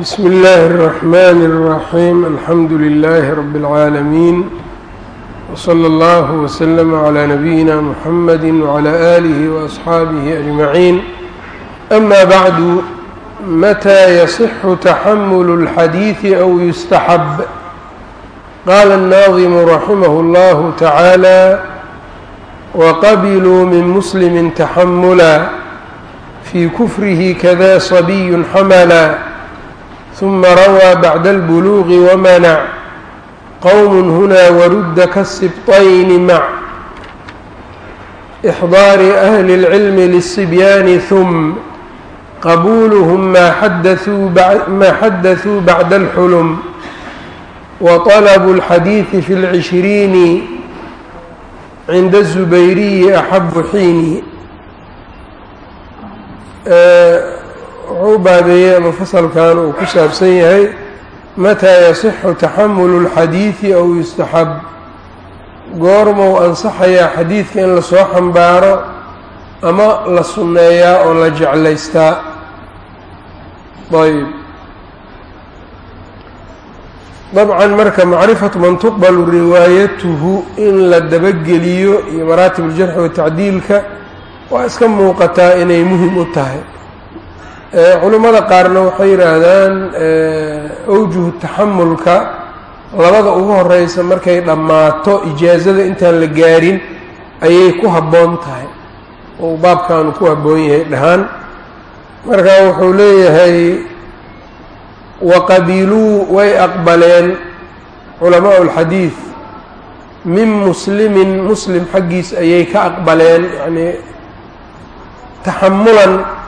بsم الlh الرحmn الرحيم الحمdu للh رب العاalمين وصلى الله وسلم على نبيina محمد وعلى آله وأصحاaبه أجمعين أmا bعd متى يصح تحmل الحdيث أو يستحب qال الناظم رحمه الله تعالى وqبلوا min مسلم تحmلا في كفره kذا صبي حملا ثم روى بعد البلوغ ومنع qوم هنا ورد كالسبطين مع إحضار أهل العلم للصبيان ثم قبولهم ما حدثوا ما حدثوا بعد الحلم وطلب الحديث في العشرين عند الزبيري wuxuu u baabeeyey ama fasalkan uu ku saabsan yahay mataa yasixu taxamulu اlxadiidi aw yustaxab? Goormou ansaxayaa xadiidka in la soo xambaaro ama la sunneeyaa oo la jeclaystaa? Ayb dabcan marka macrifatu man tuqbalu riwaayatuhu in la dabageliyo iyo maraatib uljarxi watacdiilka waa iska muuqataa inay muhiim u tahay culimmada qaarna waxay yidhaahdaan awjuhu taxamulka labada ugu horeysa markay dhammaato ijaazada intaan la gaarin ayay ku habboon tahay. Oo baabkaanu ku habboon yahay dhahaan. Marka wuxuu leeyahay waqabiluu way aqbaleen culamaau اlxadiid min muslimin muslim xaggiis ayay ka aqbaleen yani taxamulan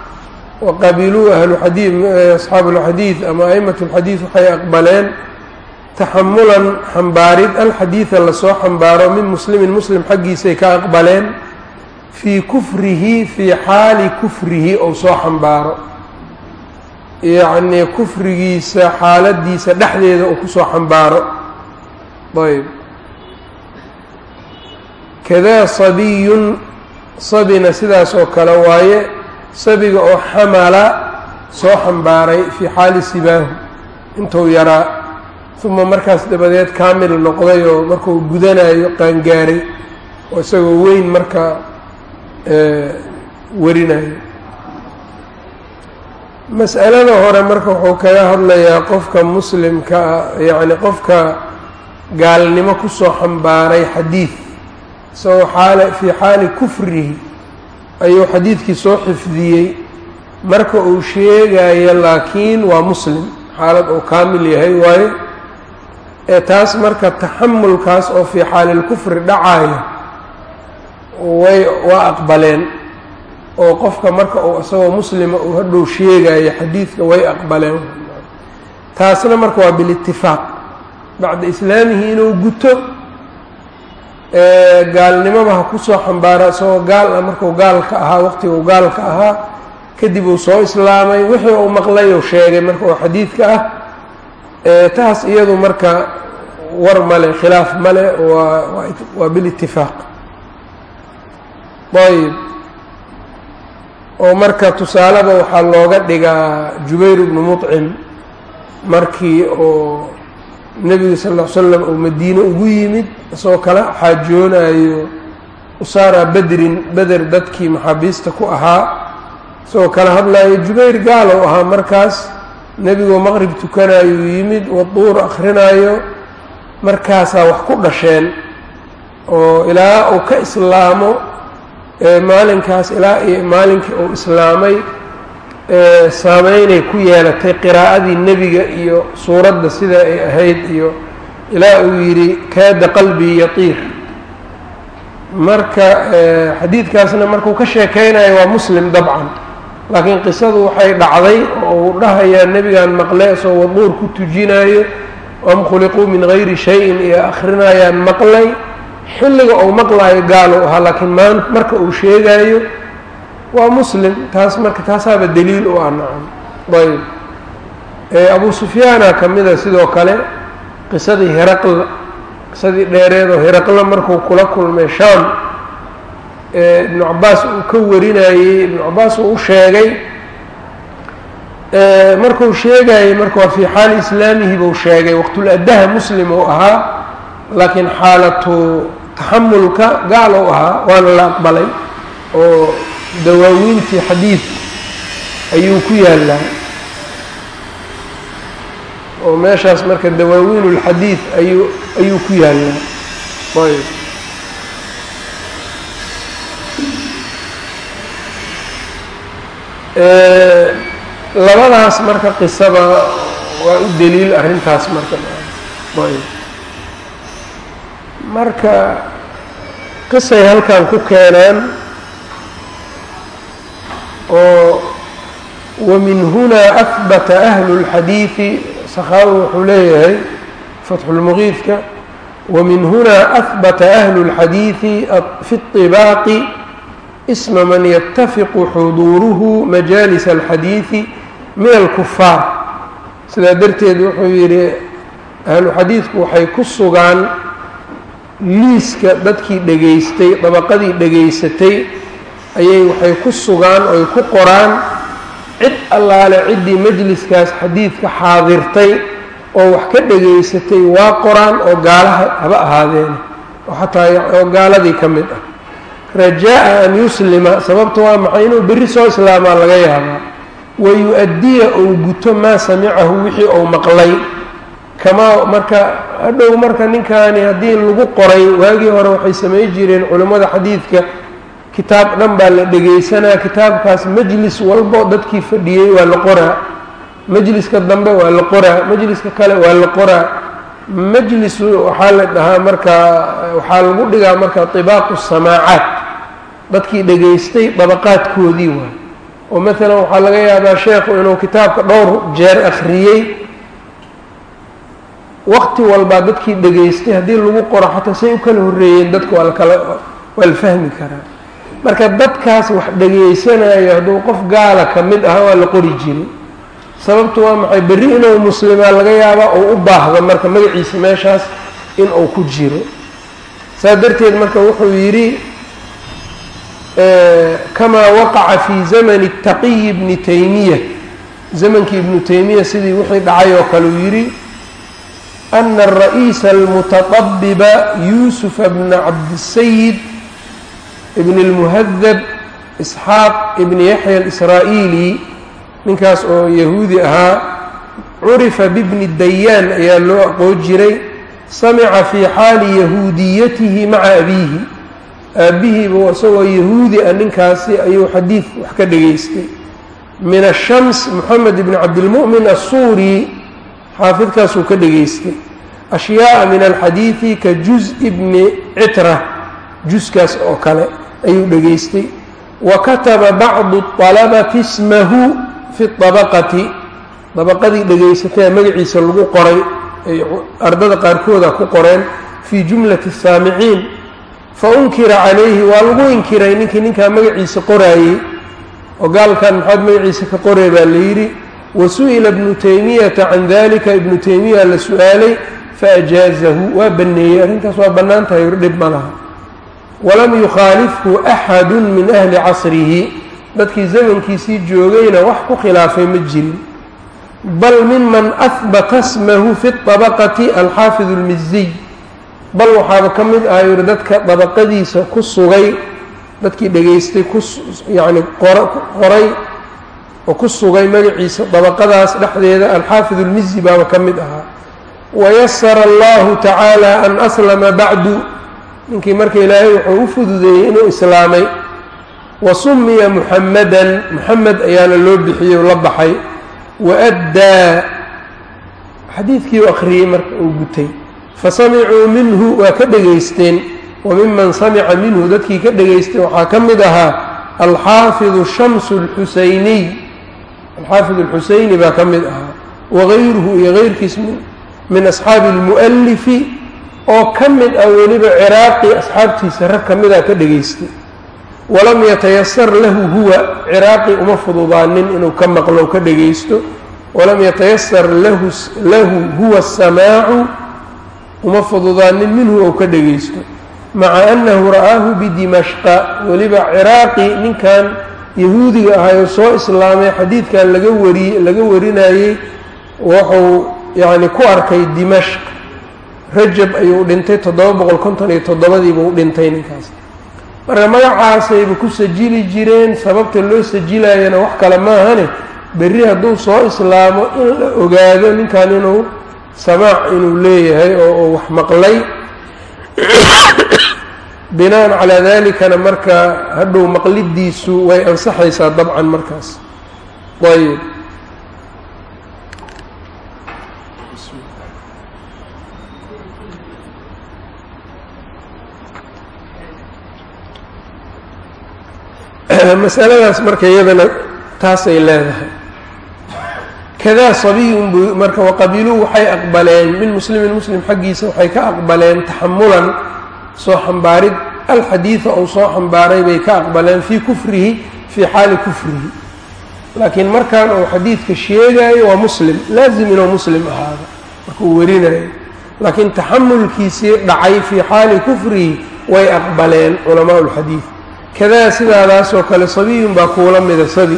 waqabiluu ahlu xadiid asxaabu اlxadiid ama a'imat اlxadiid waxay aqbaleen taxamulan xambaarid alxadiida la soo xambaaro min muslimin muslim xaggiisay ka aqbaleen fii kufrihi fii xaali kufrihi ou soo xambaaro yacnii kufrigiisa xaaladiisa dhexdeeda uu ku soo xambaaro ayb kadaa sabiyun sabina sidaas oo kale waaye sabiga oo xamala soo xambaaray fii xaali sibaahu intuu yaraa uma markaas dabadeed kaamil noqday oo markuu gudanayo qaangaaray oo isagoo weyn marka warinayo mas'alada hore marka wuxuu kaga hadlayaa qofka muslimka yacni qofka gaalnimo ku soo xambaaray xadiid isagoo xaala fii xaali kufrihi ayuu xadiidkii soo xifdiyey. Marka uu sheegayo laakiin waa muslim xaalad uu kaamil yahay waaye ee taas marka taxamulkaas oo fii xaalilkufri dhacaya way waa aqbaleen. Oo qofka marka uu isagoo muslima uu hadhow sheegayo xadiidka way aqbaleen. Taasna marka waa bilitifaaq bacda islaamihi inuu guto gaalnimaba ha ku soo xambaara isagoo gaal ah markuu gaalka ahaa waqtiga uu gaalka ahaa kadib uu soo islaamay wixii uu maqlay uu sheegay marka oo xadiidka ah taas iyadu marka war male khilaaf male waa waa bilitifaaq ayb oo marka tusaaleba waxaa looga dhigaa jubayr bnu muطcim markii oo nebigu sal ll ly slam uu madiine ugu yimid isagoo kala xaajoonayo usaara bedrin beder dadkii maxaabiista ku ahaa. Isagoo kala hadlayo jubayr gaalow ahaa markaas. Nebigoo maqrib tukanayuu yimid waduur akhrinayo markaasaa wax ku dhasheen oo ilaa uu ka islaamo maalinkaas ilaa iyo maalinkii uu islaamay saameynay ku yeelatay qiraa'adii nebiga iyo suuradda sida ay ahayd iyo ilaa uu yidhi kaada qalbii yatiir. Marka xadiidkaasna markuu ka sheekeynayo waa muslim dabcan. Laakiin qisadu waxay dhacday oo uu dhahayaa nebigan maqle isoo waduur ku tujinayo am khuliquu min gayri shayin iyo akhrinayaan maqlay. Xilliga uu maqlaayo gaal u ahaa laakiin maan marka uu sheegaayo waa muslim taas marka taasaaba daliil u ah nacam. Ayb abu sufyaana ka mida sidoo kale qisadii heraqla qisadii dheereedoo heraqla markuu kula kulmay shaam ibnu cabaas uu ka warinayey ibnu cabaas uu u sheegay markuu sheegayay marka waa fii xaali islaamihi buu sheegay waqtuladaha muslim uu ahaa laakiin xaalatu taxamulka gaal uu ahaa waana la aqbalay oo dawaawiintii xadiid ayuu ku yaallaa. oo meeshaas marka dawaawiin اlxadiid ayuu ayuu ku yaallaa. Ayb labadaas marka qisada waa u daliil arrintaas marka. Ayb marka qisay halkan ku keenaan oo wamin hunaa ahbata ahlu اlxadiidi sakaawi wuxuu leeyahay fatxulmuqiidka wamin hunaa ahbata ahlu اlxadiidi fi اطibaaqi isma man yatafiqu xuduuruhu majaalis alxadiidi min alkufaar sidaa darteed wuxuu yidhi ahlu xadiidku waxay ku sugaan liiska dadkii dhegaystay dabaqadii dhegaysatay ayay waxay ku sugaan oy ku qoraan. Cid allaale ciddii majliskaas xadiidka xaadirtay oo wax ka dhegaysatay waa qoraan oo gaalaha haba ahaadeena oo xataa oo gaaladii ka mid ah. Rajaa-a an yuslima sababta waa maxay inuu berri soo islaamaa laga yaabaa? Wayu-addiya ou guto maa samicahu wixii ou maqlay. Kamaa marka hadhow marka ninkaani haddii lagu qoray waagii hore waxay samay jireen culimmada xadiidka kitaab dhan baa la dhegaysanaa kitaabkaas majlis walbo dadkii fadhiyey waa la qoraa majliska dambe waa la qoraa majliska kale waa la qoraa. Majlis waxaa la dhahaa marka waxaa lagu dhigaa marka tibaaqu samaacaat dadkii dhegaystay dabaqaadkoodii waay oo maalan waxaa laga yaabaa sheekhu inuu kitaabka dhowr jeer akhriyey waqti walbaa dadkii dhegaystay haddii lagu qoro xataa say u kala horreeyeen dadka waa lakala waa la fahmi karaa marka dadkaas wax dhegaysanayo hadduu qof gaala ka mid aha waa la qori jiray sababtu waa maxay? Berri inuu muslimaa laga yaabaa oo u baahdo marka magaciisa meeshaas inuu ku jiro. Saas darteed marka wuxuu yidhi kamaa waqaca fii zamani taqiyi bni taymiya. Zamankii ibnu taymiya sidii wixii dhacay oo kale uu yidhi ana ara'iisa almutaqabiba yuusufa bna cabdisayid ibn اlmuhadab isxaaq ibn yaxya alisraa'iili ninkaas oo yahuudi ahaa curifa bibni dayaan ayaa loo aqoon jiray samica fii xaali yahuudiyatihi maca abiihi. Aabbihiiba isagoo yahuudi ah ninkaasi ayuu xadiid wax ka dhegaystay min ashams moxamed ibni cabdilmu'min assuuri xaafidkaasuu ka dhegaystay ashyaaءa min alxadiidi ka juz bni citra juskaas oo kale ayuu dhegaystay. Wa kataba bacdu alabati ismahu fi abaqati dabaqadii dhegaysataya magaciisa lagu qoray ay ardada qaarkooda ku qoreen fii jumlati saamiciin. Fa unkira calayhi waa lagu inkiray ninkii ninkaa magaciisa qoraayey. Oo gaalkan maxaad magaciisa ka qoree baa layidhi wa su'ila ibnu taymiyata can dalika ibnu taymiya la su'aalay fajaazahu faajaazahu waa banneeyey arrintaas waa bannaan tahay dhib ma laha walam yukhaalifhu axadu min ahli casrihi dadkii zamankiisii joogayna wax ku khilaafay ma jirin bal miman ahbata smahu fi طabaqati alxaafid اlmiziy bal waxaaba ka mid ah yuri dadka dabaqadiisa ku sugay dadkii dhegaystay ku yacni qoray oo ku sugay magaciisa dabaqadaas dhexdeeda alxaafid اlmizi baaba ka mid ahaa wayasara allahu tacaala an aslama bacdu ninkii marka ilaahay wuxuu u fududeeyey inuu islaamay wa sumiya muxamadan muxamed ayaana loo bixiyey o la baxay waaddaa xadiidkii u akhriyey marka uu gutay fasamicuu minhu waa ka dhegaysteen wa miman samica minhu dadkii ka dhegaystay waxaa ka mid ahaa alxaafidu shamsu اlxusayniy alxaafid alxusayni baa ka mid ahaa wagayruhu iyo geyrkiis min asxaabi اlmu'alifi oo ka mid ah weliba ciraaqi asxaabtiisa rag ka mida ka dhegaystay walam yatayasar lahu huwa ciraaqi uma fududaanin inuu ka maqlo ka dhegaysto. Walam yatayasar lahu lahu huwa asamaacu uma fududaanin minhu ou ka dhegaysto. Maca annahu ra'aahu bidimashqa weliba ciraaqi ninkan yahuudiga ahayoo soo islaamay xadiidkan laga wari laga warinayey wuxuu yacni ku arkay dimashq rajab ayuu dhintay toddoba boqol konton iyo toddobadiibuu dhintay ninkaas. Marka magacaasayba ku sajili jireen sababta loo sajilayana wax kale maahane berri hadduu soo islaamo in la ogaado ninkan inuu samaac inuu leeyahay oo uu wax maqlay. Binaan calaa dalikana marka hadhow maqlidiisu way ansaxaysaa dabcan markaas. Ayb masaladaas marka iyadana taasay leedahay. Kadaa sabiyun marka waqabiluu waxay aqbaleen min muslimin muslim xaggiisa waxay ka aqbaleen taxamulan soo xambaarid alxadiida ou soo xambaaray bay ka aqbaleen fii kufrihi fii xaali kufrihi. Laakiin markaan uu xadiidka sheegaayo waa muslim laazim inuu muslim ahaado markuu werinayo. Laakiin taxamulkiisii dhacay fii xaali kufrihi way aqbaleen culamaau lxadiid kadaa sidaadaasoo kale sabiyun baa kuula mida sabi.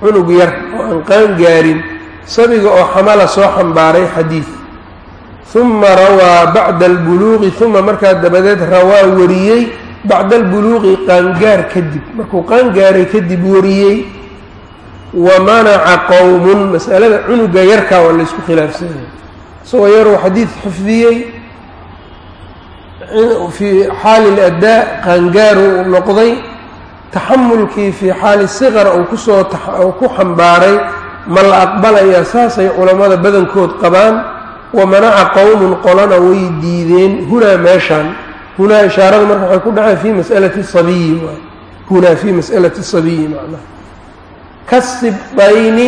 Cunug yar oo aan qaan gaarin sabiga oo xamala soo xambaaray xadiid uma rawaa bacda albuluuqi uma markaa dabadeed rawaa wariyey bacda albuluuqi qaangaar kadib. Markuu qaangaaray kadib wariyey wa manaca qowmun masalada cunuga yarkaa waa laysku khilaafsanyahay isagoo yaruu xadiid xifdiyey fii xaali اladaa qaangaaru uu noqday taxamulkii fii xaali siqar uu ku soo ku xambaaray ma la aqbalayaa saasay culammada badankood qabaan wamanaca qowmun qolana way diideen hunaa meeshaan hunaa ishaarada marka waxay ku dhaceen fii masalati sabiyi hunaa fii mas'alati sabiyi macnaha kasibdayni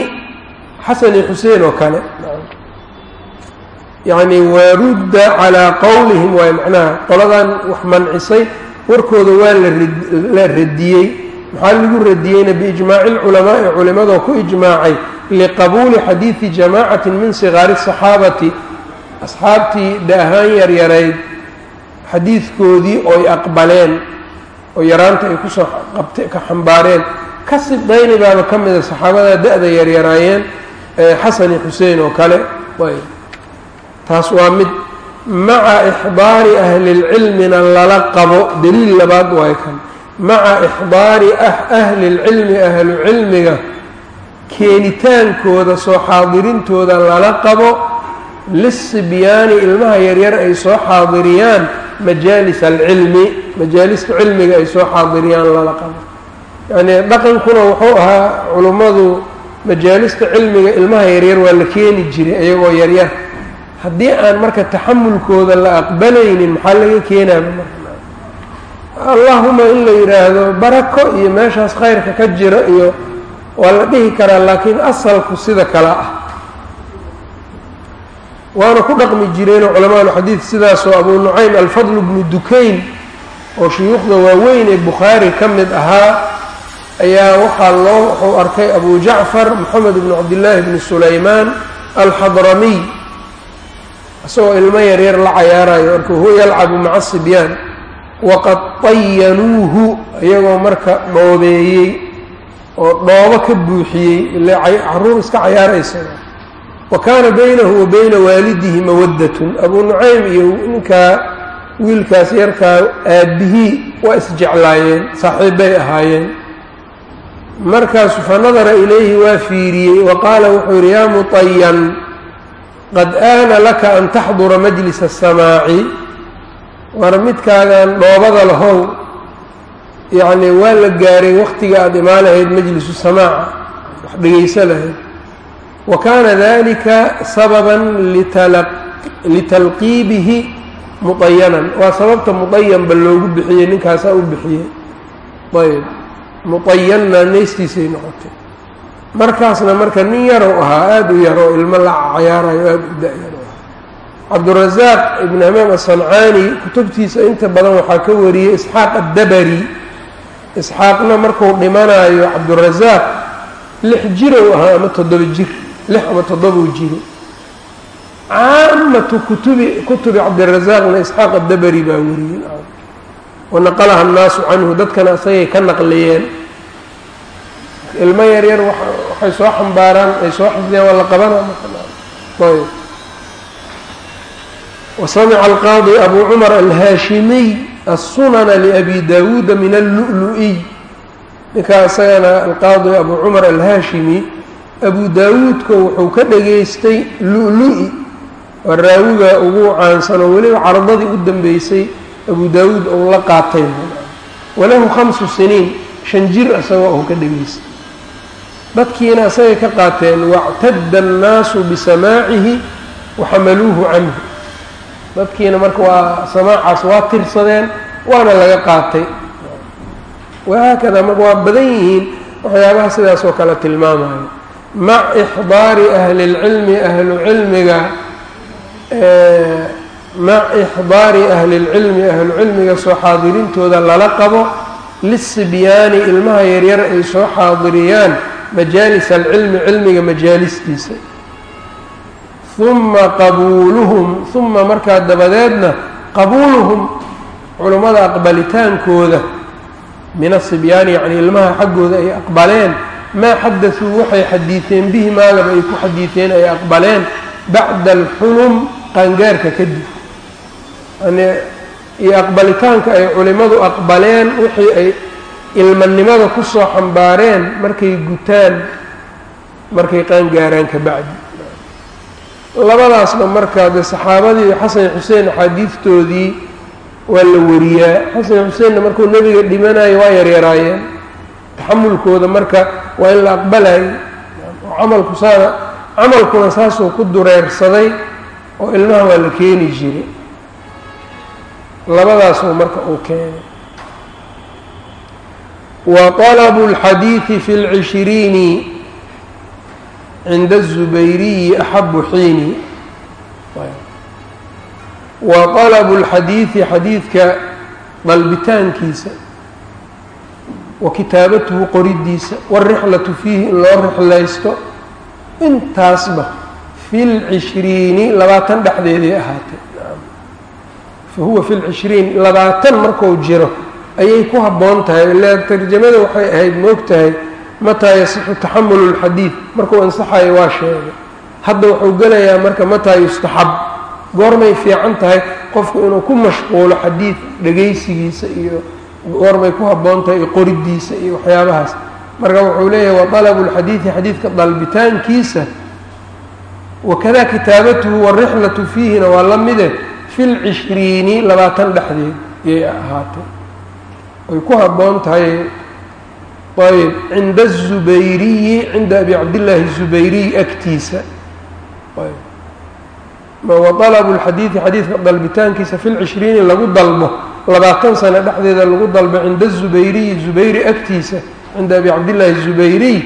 xasan iyo xuseen oo kale yacni warudda calaa qowlihim waay macnaha qoladan wax mancisay warkooda waa la radiyey. Maxaa lagu radiyeyna biijmaaci lculamaa'i culimadoo ku ijmaacay? Liqabuuli xadiidi jamaacatin min sigaari asaxaabati asxaabtii daahaan yaryarayd xadiidkoodii oy aqbaleen oo yaraanta ay ku soo qabte ka xambaareen. Ka sibdayni baaba ka mida saxaabada da-da yaryaraayeen xasani xuseen oo kale taas waa mid maca ixdaari ahlilcilmina lala qabo. Deliil labaad waay kan. Maca ixdaari ahlilcilmi ahlu cilmiga keenitaankooda soo xaadirintooda lala qabo. Lisibyaani ilmaha yaryar ay soo xaadiriyaan majaalis alcilmi majaalista cilmiga ay soo xaadiriyaan lala qabo. Yacnii dhaqankuna wuxuu ahaa culummadu majaalista cilmiga ilmaha yaryar waa la keeni jiray iyagoo yaryar haddii aan marka taxamulkooda la aqbalaynin maxaa laga keenaaba allahuma in la yidhaahdo barako iyo meeshaas khayrka ka jira iyo waa la dhihi karaa laakiin asalku sida kale ah. Waana ku dhaqmi jireenoo culamaauulxadiid sidaasoo abuu nucaym alfadl bnu dukayn oo shuyuukhda waaweyn ee bukhaari ka mid ahaa ayaa waxaa loo wuxuu arkay abu jacfar moxamed bnu cabdillaahi bni sulaymaan alxadramiy isagoo ilmo yaryar la cayaarayo marka huwa yalcabu maca sibyaan waqad tayanuuhu iyagoo marka dhoobeeyey oo dhoobo ka buuxiyey ile carruur iska cayaaraysa wa kaana baynahu wa bayna waalidihi mawaddatun. Abuu nucaym iyo ninkaa wiilkaas yarkaa aabbihii waa isjeclaayeen saaxiibbay ahaayeen. Markaasu fa nadara ilayhi waa fiiriyey wa qaala wuxuu yidhi yaa mutayan qad aana laka an taxdura majlis asamaaci war midkaagan dhoobada lahow yacnii waa la gaaray wakhtiga aada imaan lahayd majlisu samaaca wax dhegayso lahayd wa kaana dalika sababan litalqiibihi muطayanan waa sababta muطayanba loogu bixiyey ninkaasaa u bixiyey ayb muطayanna neystiisay noqotay markaasna marka nin yarow ahaa aada u yaroo ilmo la cayaarayo aada u da-yaro cabdurazaaq ibn hamaam asancaani kutubtiisa inta badan waxaa ka wariyey isxaaq addabari. Isxaaqna marku dhimanayo cabdurazaaq lix jirow ahaa ama toddoba jir lix ama toddobau jiro caamatu kutubi kutubi cabdirazaaqna isxaaq addabari baa wariyey. Wanaqalaha annaasu canhu dadkana isagay ka naqliyeen. Ilmo yaryar waxay soo xambaaraan ay soo xifdiyaan waa la qabana ayb. Wasamica alqaadi abu cumar alhaashimiy aلsunana liabi dawuuda min allu'lu'iy ninkaa isagana alqaadi abu cumar alhaashimi abu daawuudka wuxuu ka dhageystay lu-lu-i waa raawiga ugu caansanoo weliba cardadii u dambeysay abu daawuud ou la qaatay. Walahu khamsu siniin shan jir isagoo ou ka dhageystay dadkiina isagay ka qaateen wactadda annaasu bisamaacihi waxamaluuhu canhu. Dadkiina marka waa samaacaas waa tirsadeen waana laga qaatay. Wahaakada marka waa badan yihiin waxyaabaha sidaas oo kale tilmaamayo mac ixdaari ahli اlcilmi ahlu cilmiga mac ixdaari ahli اlcilmi ahlu cilmiga soo xaadirintooda lala qabo lisibyaani ilmaha yaryar ay soo xaadiriyaan majaalis alcilmi cilmiga majaalistiisa. Uma qabuuluhum uma markaa dabadeedna qabuuluhum culummada aqbalitaankooda min asibyaani yacni ilmaha xaggooda ay aqbaleen maa xadaثuu waxay xadiideen bihi maalaba ay ku xadiideen ay aqbaleen bacda alxulum qaangaarka kadib. Yani iyo aqbalitaanka ay culimmadu aqbaleen wixii ay ilmanimada ku soo xambaareen markay gutaan markay qaangaaraan ka bacdi. Labadaasba markaa dee saxaabadii xasan xuseen axaadiidtoodii waa la wariyaa. Xasan xuseenna markuu nebiga dhimanayo waa yaryaraayeen taxamulkooda marka waa in la aqbalayo camalku saana camalkuna saasuu ku dureersaday oo ilmaha waa la keeni jiray. Labadaasuu marka uu keenay wa طalabu اlxadiidi fi اlcishriini cinda الzubayriyi axabu xiini wa طalabu اlxadiidi xadiidka dalbitaankiisa wa kitaabatuhu qoridiisa wاlrixlatu fiihi in loo rixlaysto intaasba fi lcishriini labaatan dhexdeeday ahaatay fa huwa fi lcishriin labaatan marku jiro ayay ku haboon tahay ilaan tarjamada waxay ahayd maogtahay mataa yasixu taxamulu lxadiid markuu ansaxayo waa sheegay. Hadda wuxuu gelayaa marka mataa yustaxab. Goormay fiican tahay qofku inuu ku mashquulo xadiid dhegaysigiisa iyo goormay ku habboon tahay iyo qoridiisa iyo waxyaabahaas. Marka wuxuu leeyahay wa talabu lxadiidi xadiidka dalbitaankiisa. Wakada kitaabatuhu warixlatu fiihina waa la mide eh, fi lcishriini labaatan dhexdeed. Ayay ahaatee ay ku habboon tahay ayb cinda الzubayriyi cinda abi cabdillaahi الzubayriy agtiisa waطalabu اlxadiidi xadiidka dalbitaankiisa fi lcishriini lagu dalbo labaatan sano dhexdeeda lagu dalbo cinda الzubayriyi zubayri agtiisa cinda abi cabdillaahi الzubayriy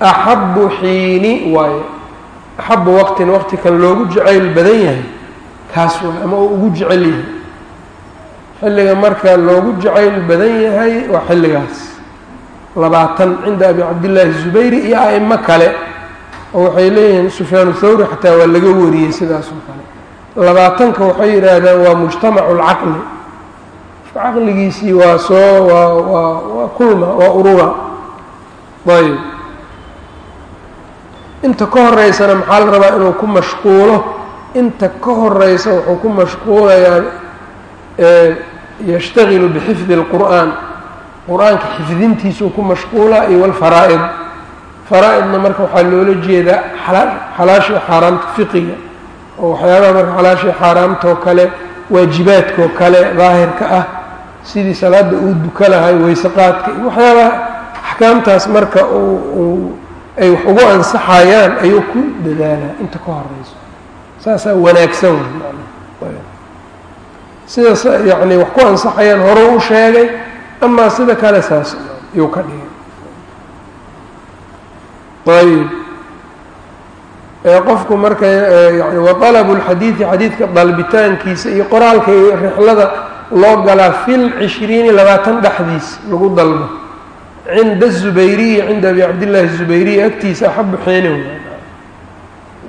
axabu xiini waaye axabu waqtin waqti kan loogu jacayl badan yahay kaas waay ama uu ugu jecel yahay xilliga markaa loogu jacayl badan yahay waa xilligaas. Labaatan cinda abi cabdillaahi zubayri iyo a'imo kale oo waxay leeyihiin sufyaanu thawri xataa waa laga wariyey sidaas oo kale. Labaatanka waxay yidhaahdaan waa mujtamacu lcaqli caqligiisii waa soo waa waa waa kulma waa urura. Ayb inta ka horaysana maxaa la rabaa inuu ku mashquulo? Inta ka horaysa wuxuu ku mashquulayaa yashtagilu bixifdi اlqur'aan qur'aanka xifdintiisuu ku mashquulaa iyo walfaraa'id faraa-idna marka waxaa loola jeedaa xalaashii xaaraamta fiqiga oo waxyaabaha marka xalaashii xaaraamtoo kale waajibaadkoo kale daahirka ah sidii salaada uu duka lahay weyseqaadka iyo waxyaabaha axkaamtaas marka ay wax ugu ansaxayaan ayuu ku dadaalaa inta ka horeyso. Saasaa wanaagsan sida yani wax ku ansaxayaan hore u sheegay amaa sida kale saas yuu ka dhigay. Ayb qofku marka yani waalabu lxadiidi xadiidka dalbitaankiisa iyo qoraalka iyo rixlada loo galaa fi lcishriini labaatan dhexdiis lagu dalbo. Cinda zubayriyi cinda abi cabdillaahi zubayriyi agtiisa axabu xeenin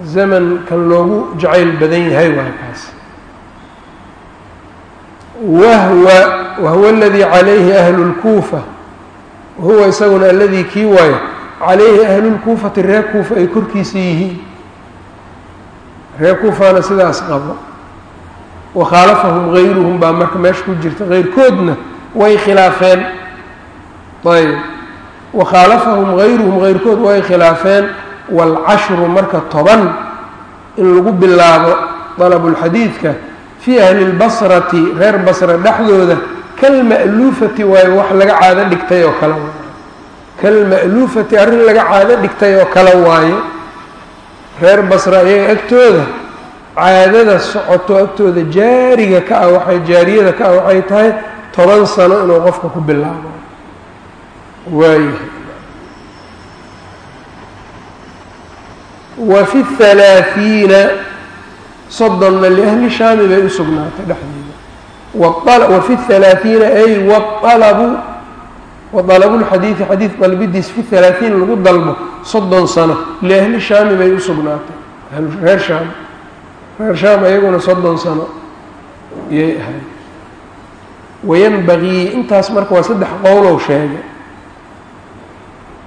zamn kan loogu jacayl badan yahay waa kaas wahwa wahwa aladii calayhi ahlu اlkuufa wahuwa isaguna aladii kii waayo calayhi ahlulkuufati reer kuufa ay korkiisa yihiin. Reer kuufana sidaas qabo. Wakhaalafahum gayruhum baa marka meesha ku jirta keyrkoodna way khilaafeen. Ayb. Wakhaalafahum gayruhum keyrkood way khilaafeen. Waalcashru marka toban in lagu bilaabo dalabulxadiidka fii ahli lbasrati reer basra dhexdooda kalma'luufati waayo wax laga caado dhigtay oo kale waayo. Kalma'luufati arrin laga caado dhigtay oo kale waayo. Reer basra iyaga agtooda caadada socoto agtooda jaariga ka ah waxay jaariyada ka ah waxay tahay toban sano inuu qofka ku bilaabo. Waayahay wa fi halaaثiina soddonna liahli shaami bay u sugnaatay dhexdeeda wa fi halaaثiina ay waalabu waalabu lxadiidi xadiid dalbidiis fi halaaثiin lagu dalbo soddon sano liahli shaami bay u sugnaatay. Reer shaam reer shaam ayaguna soddon sano yay ahayd. Wayanbagii intaas marka waa saddex qowlow sheegay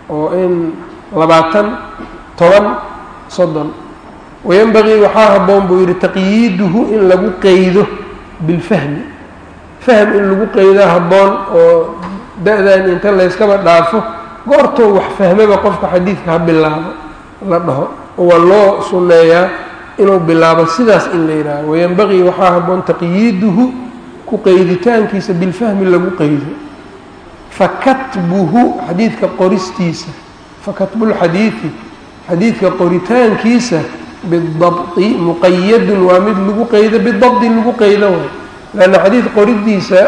oo in labaatan toban soddon wayanbagii waxaa habboon buu yidhi taqyiiduhu in lagu qeydo bilfahmi fahm in lagu qeydaa habboon oo da-dan inta layskaba dhaafo goortou wax fahmaba qofka xadiidka ha bilaabo la dhaho waa loo sunneeyaa inuu bilaabo sidaas in la yidhaaho wayanbagii waxaa habboon taqyiiduhu ku qeyditaankiisa bilfahmi lagu qeydo fakatbuhu xadiidka qoristiisa fakatbulxadiidi xadiidka qoritaankiisa bidabdi muqayadun waa mid lagu qeydo bidabdi lagu qeydo waay leanna xadiid qoridiisa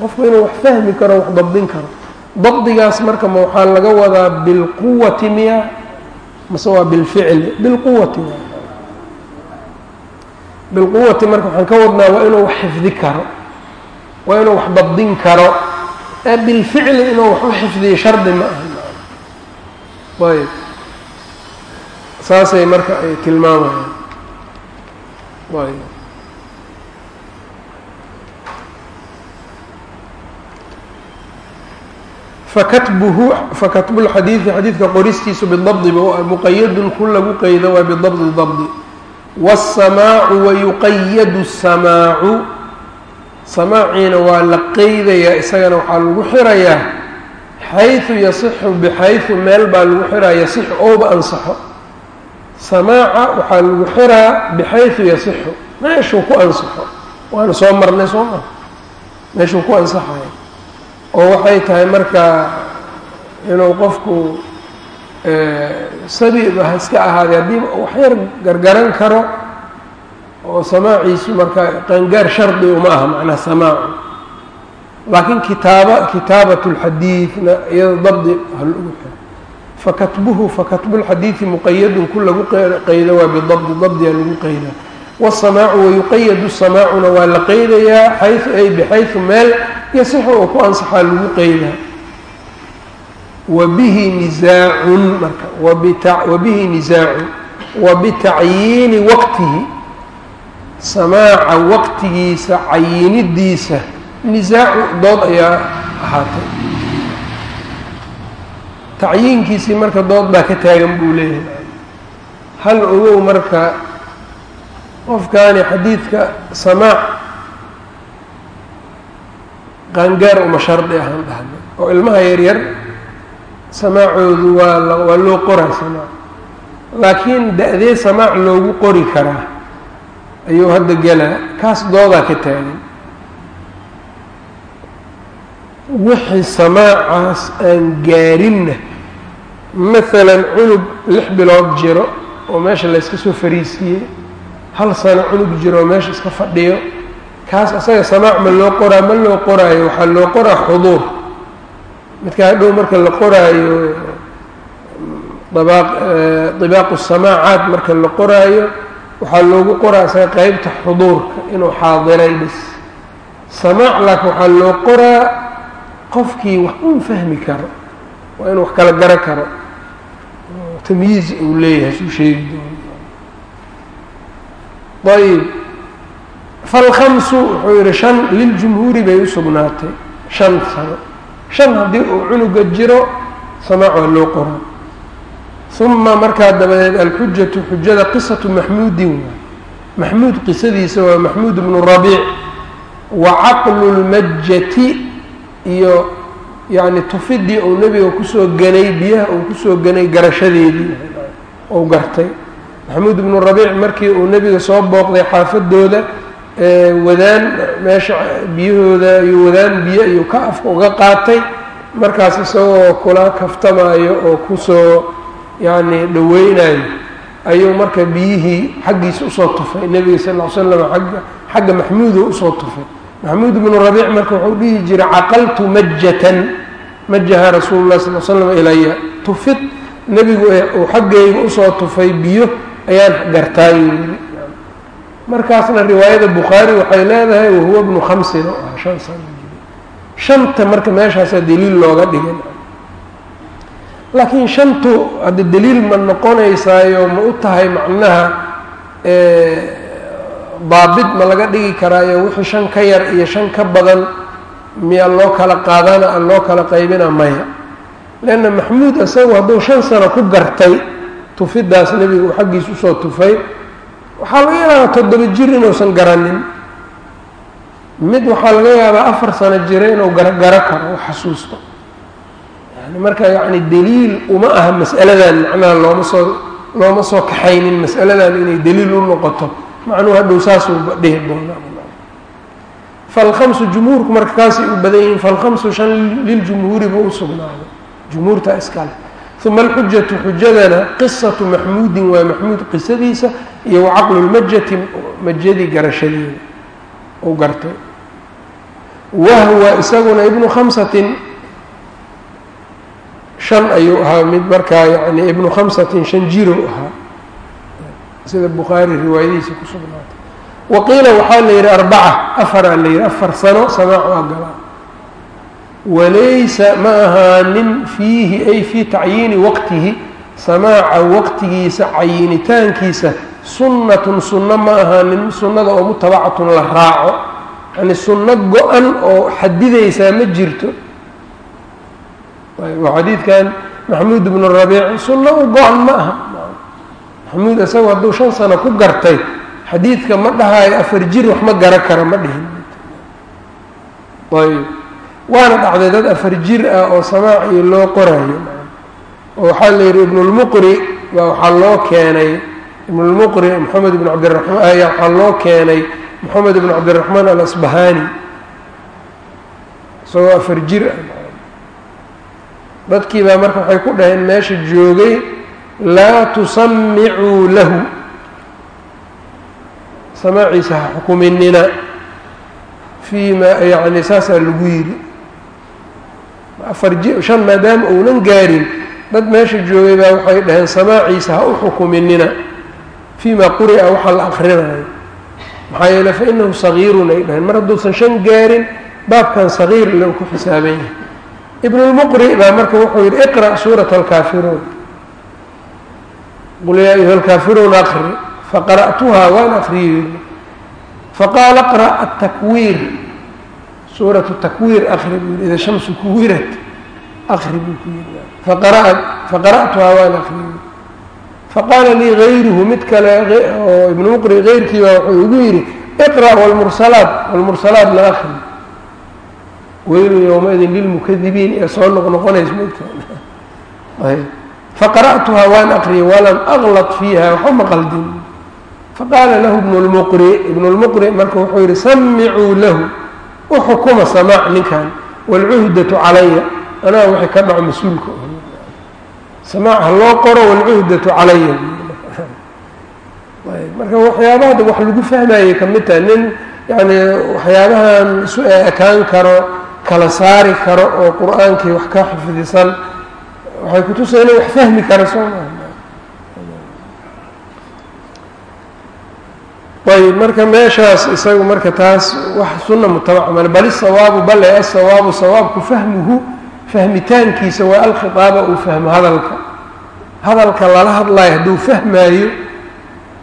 qofku inuu wax fahmi karo wax dabdin karo dabdigaas marka ma waxaa laga wadaa bilquwati miya mase waa bilficli bilquwati bilquwati marka waxaan ka wadnaa waa inuu wax xifdi karo waa inuu wax dabdin karo ee bilficli inuu wax u xifdiyo shardi ma aha ayb saasay marka ay tilmaamayaan fakatbuhu fakatbu lxadiidi xadiidka qoristiisu bidabdiba muqayadun ku lagu qeydo waa bidabdi dabdi. Wasamaacu wayuqayadu samaacu. Samaaciina waa la qeydayaa isagana waxaa lagu xirayaa xayثu yasixu bxayثu meel baa lagu xiraya yasix ouba ansaxo samaaca waxaa lagu xiraa bxayثu yasixu. Meeshuu ku ansaxo. Waana soo marnay soo ma meeshuu ku ansaxayo oo waxay tahay marka inuu qofku sabiba ha iska ahaaday haddii waxyar gargaran karo oo samaaciisu marka qangaar shardi uma aha macnaha samaacu laakiin kitaaba kitaabat اlxadiidna iyado dabdi halagu xiro fakatbuhu fakatbu lxadiidi muqayadun ku lagu qeydo waa bidabdi dabdiga lagu qeydaa wasamaacu wayuqayadu samaacuna waa la qeydayaa xayu ay bxayثu meel yasixu oo ku ansaxaa lagu qeydaa wabihi nizaacun marka wabihi nizaacun wabitacyiini waqtihi samaaca waqtigiisa cayinidiisa nisaacu dood ayaa ahaatay tacyiinkiisii marka dood baa ka taagan buu leeyahay. Hal ogow marka qofkaani xadiidka samaac qaangaar uma shardi ahaan dhahnay oo ilmaha yaryar samaacoodu waa waa loo qoraa samaac. Laakiin da-dee samaac loogu qori karaa ayuu hadda gelaa kaas doodaa ka taagan wixii samaacaas aan gaarinna maalan cunug lix bilood jiro oo meesha layska soo fariisiiyey hal sano cunug jiro oo meesha iska fadhiyo kaas asaga samaac ma loo qoraa ma loo qoraayo waxaa loo qoraa xuduur. Midka hadhow marka la qoraayo dabaaq dibaaqu samaacaat marka la qoraayo waxaa loogu qoraa isaga qeybta xuduurka inuu xaadiray bis samaac laakiin waxaa loo qoraa qofkii wax un fahmi karo waa inuu wax kala garo karo. Tamyiiz uu leeyahay suu sheegi doono ayb falkamsu wuxuu yihi shan liljumhuuri bay u sugnaatay. Shan sano. Shan haddii uu cunuga jiro samaac waa loo qoraa uma markaa dabadeed alxujatu xujada qisatu maxmuudin waay maxmuud qisadiisa waa maxmuud bnu rabiic. Wa caqlu lmajati iyo yacni tufidii uu nebiga ku soo ganay biyaha uu ku soo ganay garashadeedii ou gartay. Maxamuud ibnu rabiic markii uu nebiga soo booqday xaafadooda wadaan meesha biyahooda iyo wadaan biyo ayuu ka afka uga qaatay. Markaas isagoo kula kaftamaayo oo ku soo yacni dhaweynayo ayuu marka biyihii xaggiisa u soo tufay. Nebiga sal ll ly slam agga xagga maxmuudo u soo tufay maxamuud ibnu rabiic marka wuxuu dhihi jiray caqaltu majatan majaha rasuulu lah sal slam ilaya tufid. Nebigu uu xaggayga u soo tufay biyo ayaan gartaayu yiri markaasna riwaayada bukhaari waxay leedahay wahuwa bnu khamsin. Oo ah shan sano. Shanta marka meeshaasaa daliil looga dhigin laakiin shantu hadda daliil ma noqonaysaayo ma u tahay macnaha daabit ma laga dhigi karaayo wixii shan ka yar iyo shan ka badan miyaa loo kala qaadana aan loo kala qaybina maya. Leanna maxmuud isagu hadduu shan sano ku gartay tufidaas nebiga uu xaggiisa u soo tufay waxaa laga yaabaa toddoba jir inuusan garanin. Mid waxaa laga yaabaa afar sano jira inuu garagaro karo u xasuusto. Yani marka yacni daliil uma aha mas'aladan macnaha looma soo looma soo kaxaynin mas'aladan inay daliil u noqoto macnuhu hadhow saasuu dhihi doona falkhamsu jumhuurku marka kaasay u badan yihiin falkhamsu shan liljumhuuri ba u sugnaaday. Jumhuurta iskale. Uma alxujatu xujadana qisatu maxmuudin waa maxmuud qisadiisa iyo wacaqlu lmajati majadii garashadeeda uu gartay. Wahwa isaguna ibnu khamsatin shan ayuu ahaa mid markaa yani ibnu khamsatin shan jiro ahaa sida bukhaari riwaayadihiisa ku sugnaatay. Wa qiila waxaa la yidhi arbaca afaraa la yidhi afar sano samaac waa galaa walaysa ma ahaanin fiihi ay fii tacyiini waqtihi samaaca waqtigiisa cayinitaankiisa sunnatun sunno ma ahaanin sunnada oo mutabacatun la raaco. Yani sunno go-an oo xadidaysaa ma jirto. Xadiidkan maxamuud ibnu rabiic sunno u go-an ma aha maxamuud isagu hadduu shan sano ku gartay xadiidka ma dhahaayo afar jir wax ma gara kara ma dhihin. Ayb waana dhacday dad afar jir ah oo samaaci loo qorayo. Oo waxaa la yidhi ibnulmuqri baa waxaa loo keenay. Ibnulmuqri moxamed ibn cabdiramaan ayaa waxaa loo keenay moxamed ibn cabdiraxmaan alasbahani. Isagoo afar jir. Ah dadkii baa marka waxay ku dhaheen meesha joogay laa tusamicuu lahu samaaciisa ha xukuminina fii ma yani saasaa lagu yidhi afar shan maadaama uunan gaarin dad meesha joogay baa waxay dhaheen samaaciisa ha u xukuminina fii ma quri'a waxaa la akrinayo maxaa yeele fa inahu sagiirun ay dhaheen mar hadduusan shan gaarin baabkan sagiir le ku xisaaban yahay ibnulmuqri baa marka wuxuu yidhi iqra' suurata alkaafiruun qul yaa ayuha alkaafiruun aqri faqara'tuhaa waan akriyey faqaala اqra' atakwiir suuratu takwiir akri buu yidhi ida shamsu kuwirat akri buu ku yidhi. Faqara'tuhaa waan akriyey faqaala lii gayruhu mid kale oo ibnu muqri geyrkii baa wuxuu igu yidhi iqra' wlmursalaat wlmursalaat la akri weylu yowmaidin lilmukadibiin ee soo noqnoqonays mogta faqara'tuhaa waan aqriyey walam aklad fiiha waxuma qaldin faqaala lahu ibnu lmuqri ibnu lmuqri marka wuxuu yidhi samicuu lahu uxukuma samaac ninkan waalcuhdatu calaya anaa wixii ka dhaco mas'uulka samaac ha loo qoro waalcuhdatu calaya marka waxyaabaha wax lagu fahmayey ka mid taha nin yani waxyaabahaan isu eekaan karo kala saari karo oo qur'aankii wax ka xifdisan waxay kutusaya ina wax fahmi kara soo maa ayb marka meeshaas isagu marka taas wax sunna mutabac male bal isawaabu bale asawaabu sawaabku fahmuhu fahmitaankiisa waa alkhitaaba uu fahmo hadalka. Hadalka lala hadlayo hadduu fahmaayo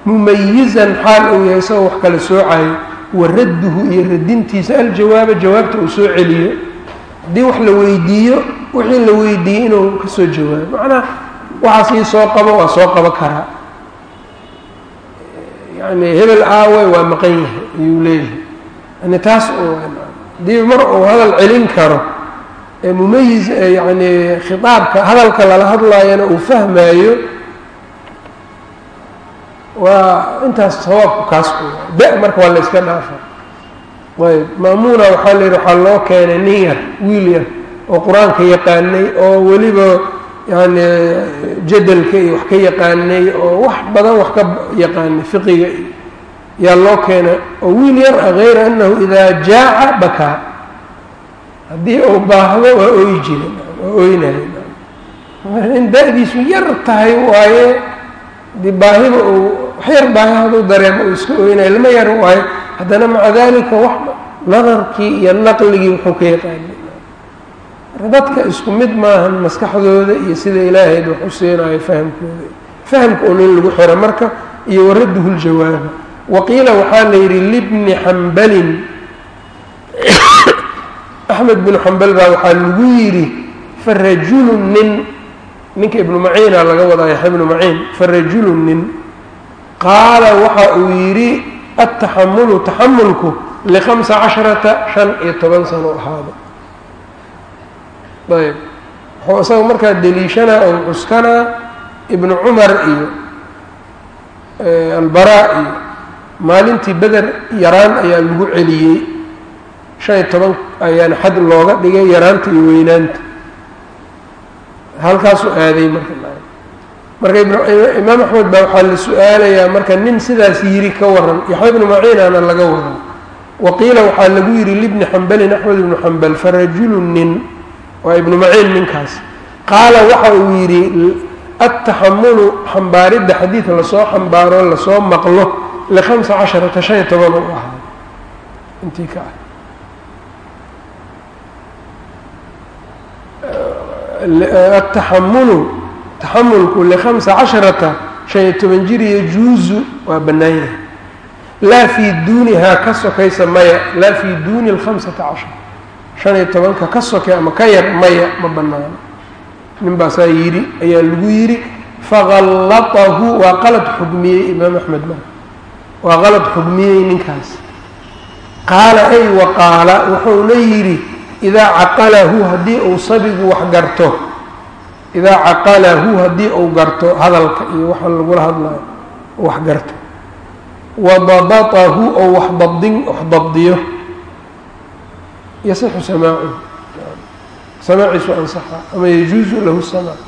mumayizan xaal uu yahay isagoo wax kala soocayo wa radduhu iyo radintiisa aljawaaba jawaabta uu soo celiyo haddii wax la weydiiyo wixii la weydiiyey inuu ka soo jawaabo. Macnaha waxaas ii soo qabo waa soo qabo karaa yani hebel aawe waa maqan yahay ayuu leeyahay. Yani taas haddii mar uu hadal celin karo ee mumayis yani khitaabka hadalka lala hadlaayana uu fahmaayo waa intaas sawaabku kaas da marka waa la iska dhaafa ayb maamuuna waxaa la yidhi waxaa loo keenay nin yar wiil yar oo qur'aanka yaqaanay oo weliba yani jadalka iyo wax ka yaqaanay oo wax badan wax ka yaqaanay fiqiga iyo yaa loo keenay. Oo wiil yar ah hayra annahu idaa jaaca bakaa haddii uu baahdo waa ooyi jira waa ooynaya in da-diisu yar tahay waaye dii baahiba uu wax yar baahi haduu dareemo uu iska ooynaya lama yar waayo haddana maca dalika wax nadarkii iyo naqligii wuxuu ka yaqaanay dadka isku mid maahan maskaxdooda iyo sida ilaahayd wax u siinayo fahamkooda. Fahamka un in lagu xiro marka iyo waradduhu ljawaaba waqiila waxaa la yidhi libni xambalin. Axmed binu xambal baa waxaa lagu yidhi farajulun nin. Ninka ibnu maciina laga wadaa yaxya ibnu maciin farajulun nin. Qaala waxa uu yidhi altaxamulu taxamulku lihamsa casharata shan iyo toban sano ahaado ayb. Wuxuu isaga markaa deliishanaa oo cuskanaa ibnu cumar iyo albaraa iyo maalintii beder yaraan ayaa lagu celiyey. Shan iyo toban ayaana xad looga dhigay yaraanta iyo weynaanta. Halkaasuu aaday marka marka imaam axmed baa waxaa la su'aalayaa marka nin sidaas yiri ka waran yaxya ibnu maciinaana laga waran waqiila waxaa lagu yidhi libni xambalin axmed ibnu xambal farajulun nin waa ibnu maciin ninkaas. Qaala waxa uu yidhi altaxamulu xambaaridda xadiid la soo xambaaro la soo maqlo lihamsa casharata shan iyo toban u ahaa. Intii ka ah. Ataxamulu taxamulku lihamsa casharata shan iyo toban jir yajuuzu waa bannaan yahay laa fii duunihaa ka sokaysa maya laa fii duuni alkhamsata cashar shan iyo tobanka ka soke ama ka yar maya ma bannaano. Nin baasaa yidhi ayaa lagu yidhi faqallatahu waa qalad xugmiyey imaam axmed mar waa qalad xugmiyey ninkaas. Qaala ay wa qaala wuxuuna yidhi idaa caqalahu haddii uu sabigu wax garto idaa caqalahu haddii uu garto hadalka iyo waxa lagula hadlayo wax garto. Wadabatahu ou wax dabdin wax dabdiyo yasixu samaacuhu samaaciisu ansaxa ama yajuuzu lahu samaac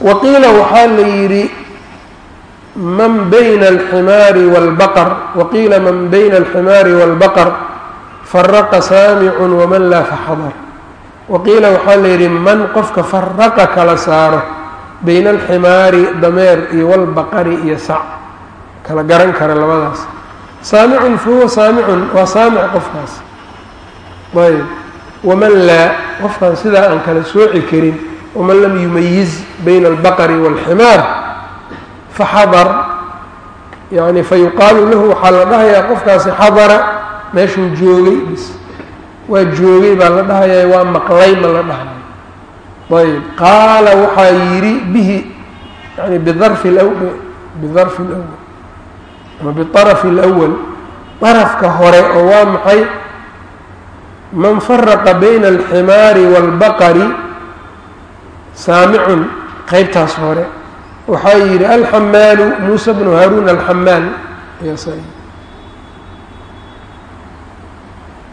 waqiila waxaa la yidhi man bayna alximaari wاlbaqr waqiila man bayna alximaari wاlbaqr faraqa saamicun waman laa faxadar waqiila waxaa la yidhi man qofka faraqa kala saaro bayna alximaari dameer iyo walbaqari iyo sac kala garan kara labadaas saamicun fahuwa saamicun waa saamic qofkaas ayb. Waman laa qofkaan sidaa aan kala sooci karin waman lam yumayiz bayna albaqari waalximaar faxadar yani fayuqaalu lahu waxaa la dhahayaa qofkaasi xadara meeshuu joogay bis waa joogay baa la dhahayaa waa maqlay ma la dhahayo ayb. Qaala waxaa yidhi bihi yani bidarfi l bidarfi lwal ama biarafi اlأwal darafka hore oo waa maxay man faraqa bayna alximaari wاlbaqari saamicun qeybtaas hore. Waxaa yidhi alxamaalu muusa bnu haarun alxamaal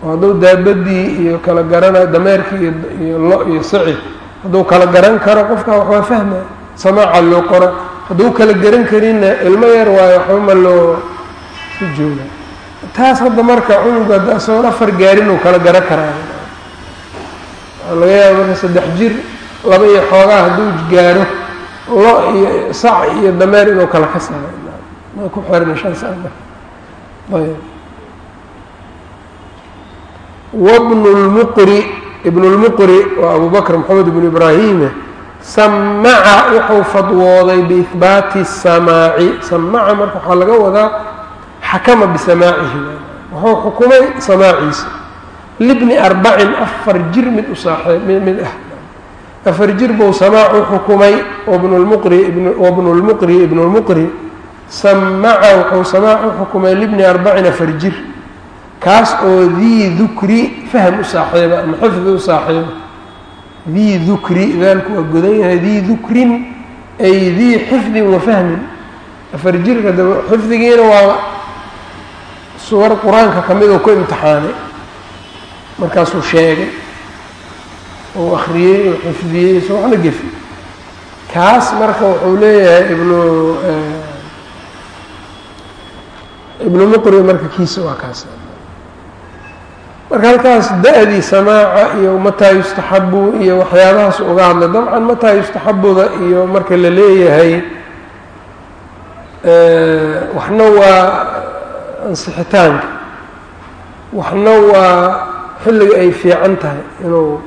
hadduu daabadii iyo kala garana dameerkii iyo lo iyo saci hadduu kala garan karo qofka waxbaa fahma. Samaaca loo qoro. Hadduu kala garan karinna ilmo yar waayo waxbama loo ku jooga taas hadda marka cunuga hadda asagoon afar gaarin uu kala garan karaa waxaa laga yaaba marka saddex jir laba iyo xoogaa hadduu gaaro lo iyo sac iyo dameer inuu kala ka saaro ma ku xirna shan sana ayb wabnu lmuqri ibnu lmuqri waa abu bakr moxamed ibnu ibraahime samaca wuxuu fadwooday biihbaati samaaci. Samaca marka waxaa laga wadaa xakama bisamaacihi. Wuxuu xukumay samaaciisa. Libni arbacin afar jir mid u saaxee mid ah. Afar jir buu samaac u xukumay wabnulmuqri wabnulmuqri ibnulmuqri samaca wuxuu samaac u xukumay libni arbacin afar jir. Kaas oo dii dukri fahm u saaxiiba ama xifdi u saaxiiba. Dii dukri daalku waa godan yahay dii dukrin ay dii xifdin wa fahmin. Afar jirka xifdigiina waa suwar qur'aanka ka mid oo ku imtixaanay markaasuu sheegay uu akriyey uu xifdiyey soo waxna gefi kaas marka wuxuu leeyahay ibnu ibnu muqri marka kiisa waa kaas. Marka halkaas da-dii samaaca iyo mataa yustaxabu iyo waxyaabahaas uga hadlay dabcan mataa yustaxabuda iyo marka la leeyahay waxna waa ansixitaanka. Waxna waa xilliga ay fiican tahay inuu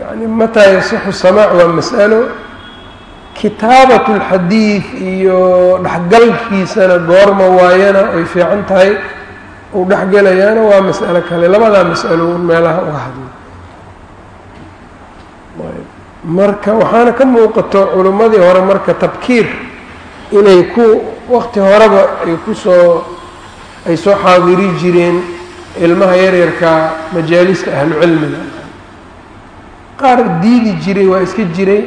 yani mataa yasixu samaac waa mas'alo. Kitaabat اlxadiid iyo dhexgalkiisana goorma waayana ay fiican tahay. Uu dhexgelayaana waa mas'alo kale. Labadaa mas'alo un meelaha uga hadlay. Marka waxaana ka muuqato culimmadii hore marka tabkiir inay ku waqti horeba ay ku soo ay soo xaadiri jireen ilmaha yaryarka majaalista ahlucilmiga qaar diidi jiray waa iska jiray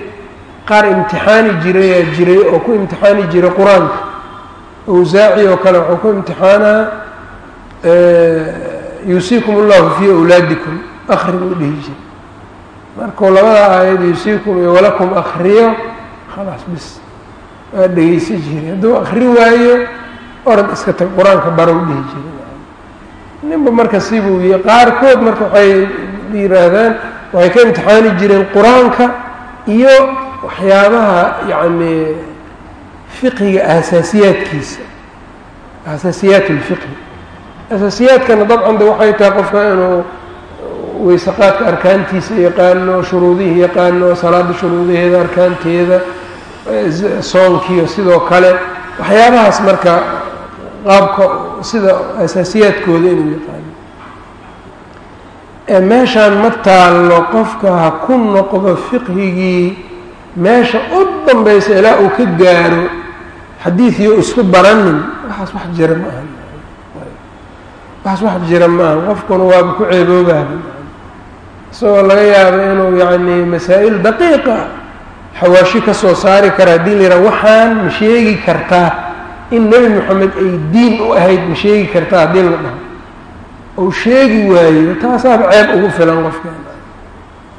qaar imtixaani jirayaa jiray oo ku imtixaani jiray qur'aanka. Awsaaci oo kale waxuu ku imtixaanaa yuusiikum allahu fii awlaadikum. Akri buu dhihi jiray. Markuu labada aayad yuusiikum iyo walakum akriyo khalaas bis waa dhegeysa jiray. Hadduu akri waayo orad iska tag qur'aanka barow dhihi jiray. Ninba marka sibuu yihi qaarkood marka waxay yihaahdaan waxay ka imtixaani jireen qur'aanka iyo waxyaabaha yacni fiqiga aasaasiyaadkiisa aasaasiyaat اlfiqhi asaasiyaadkana dabcan de waxay tahay qofka inuu weysaqaadka arkaantiisa yaqaano shuruudihii yaqaano salaada shuruudaheeda arkaanteeda soonkiiyo sidoo kale. Waxyaabahaas marka qaabka sida asaasiyaadkooda inuu yaqaano ee meeshaan ma taallo qofka ha ku noqdo fiqhigii meesha u danbaysa ilaa uu ka gaaro xadiidiyo isku baranin. Waxaas wax jira ma aha. Waxaas wax jira ma aha. Qofkuna waaba ku ceeboobaaba isagoo laga yaabo inuu yacni masaa'il daqiiqa xawaashi ka soo saari kara haddii la yidhaha waxaan ma sheegi kartaa in nebi moxamed ay diin u ahayd ma sheegi kartaa haddii la dhaho. Ou sheegi waayo taasaaba ceeb ugu filan qofkeena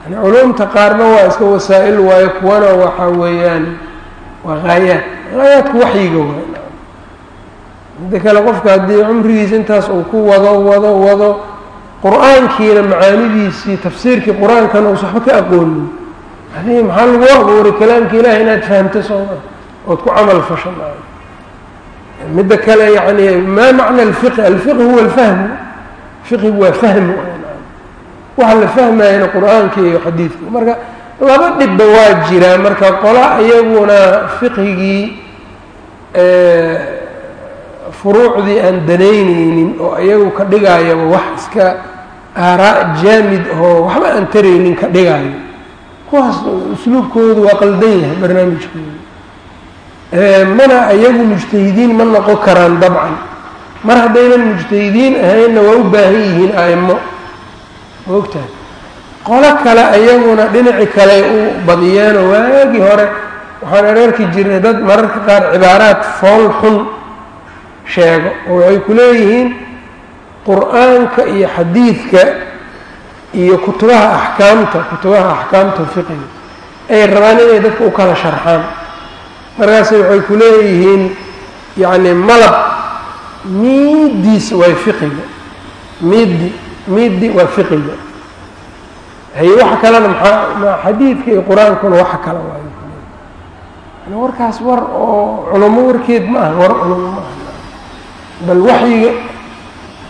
yani culumta qaarna waa iska wasaa-il waayo kuwana waxa weeyaan waa haayaad haayaadku waxyiga waay midda kale qofka haddii cumrigiisa intaas uu ku wado wado wado qur'aankiina macaanidiisii tafsiirkii qur'aankana uusa waxba ka aqoonin yani maxaa lagu abuuray kalaamka ilahi inaad fahamto sooma ood ku camal fasho midda kale yani maa macna alfiqhi alfiqhi huwa alfahmu. Fiqigu waa fahmi waxa la fahmayana qur'aanka iyo xadiidka. Marka laba dhibba waa jiraa marka qola iyaguna fiqhigii furuucdii aan danaynaynin oo iyagu ka dhigayaba wax iska aaraa jaamid oo waxba aan taraynin ka dhigayo kuwaas usluubkoodu waa qaldan yahay barnaamijkooda mana iyagu mujtahidiin ma noqon karaan dabcan. Mar haddaynan mujtahidiin ahaynna waa u baahan yihiin a'imo ma ogtahay? Qolo kale ayaguna dhinaci kale u badiyeenoo waagii hore. Waxaan areerki jirnay dad mararka qaar cibaaraad fool xun sheego oo waxay ku leeyihiin qur'aanka iyo xadiidka iyo kutubaha axkaamta kutubaha axkaamta fiqiga ay rabaan inay dadka u kala sharxaan. Markaase waxay ku leeyihiin yacni malab miiddiisa waa fiqiga miiddi miiddi waa fiqiga haye waxa kalena maxaa xadiidka iyo qur'aankuna waxa kale waayo. Warkaas war oo culamo warkeed ma aha war culamo ma aha. Bal waxyiga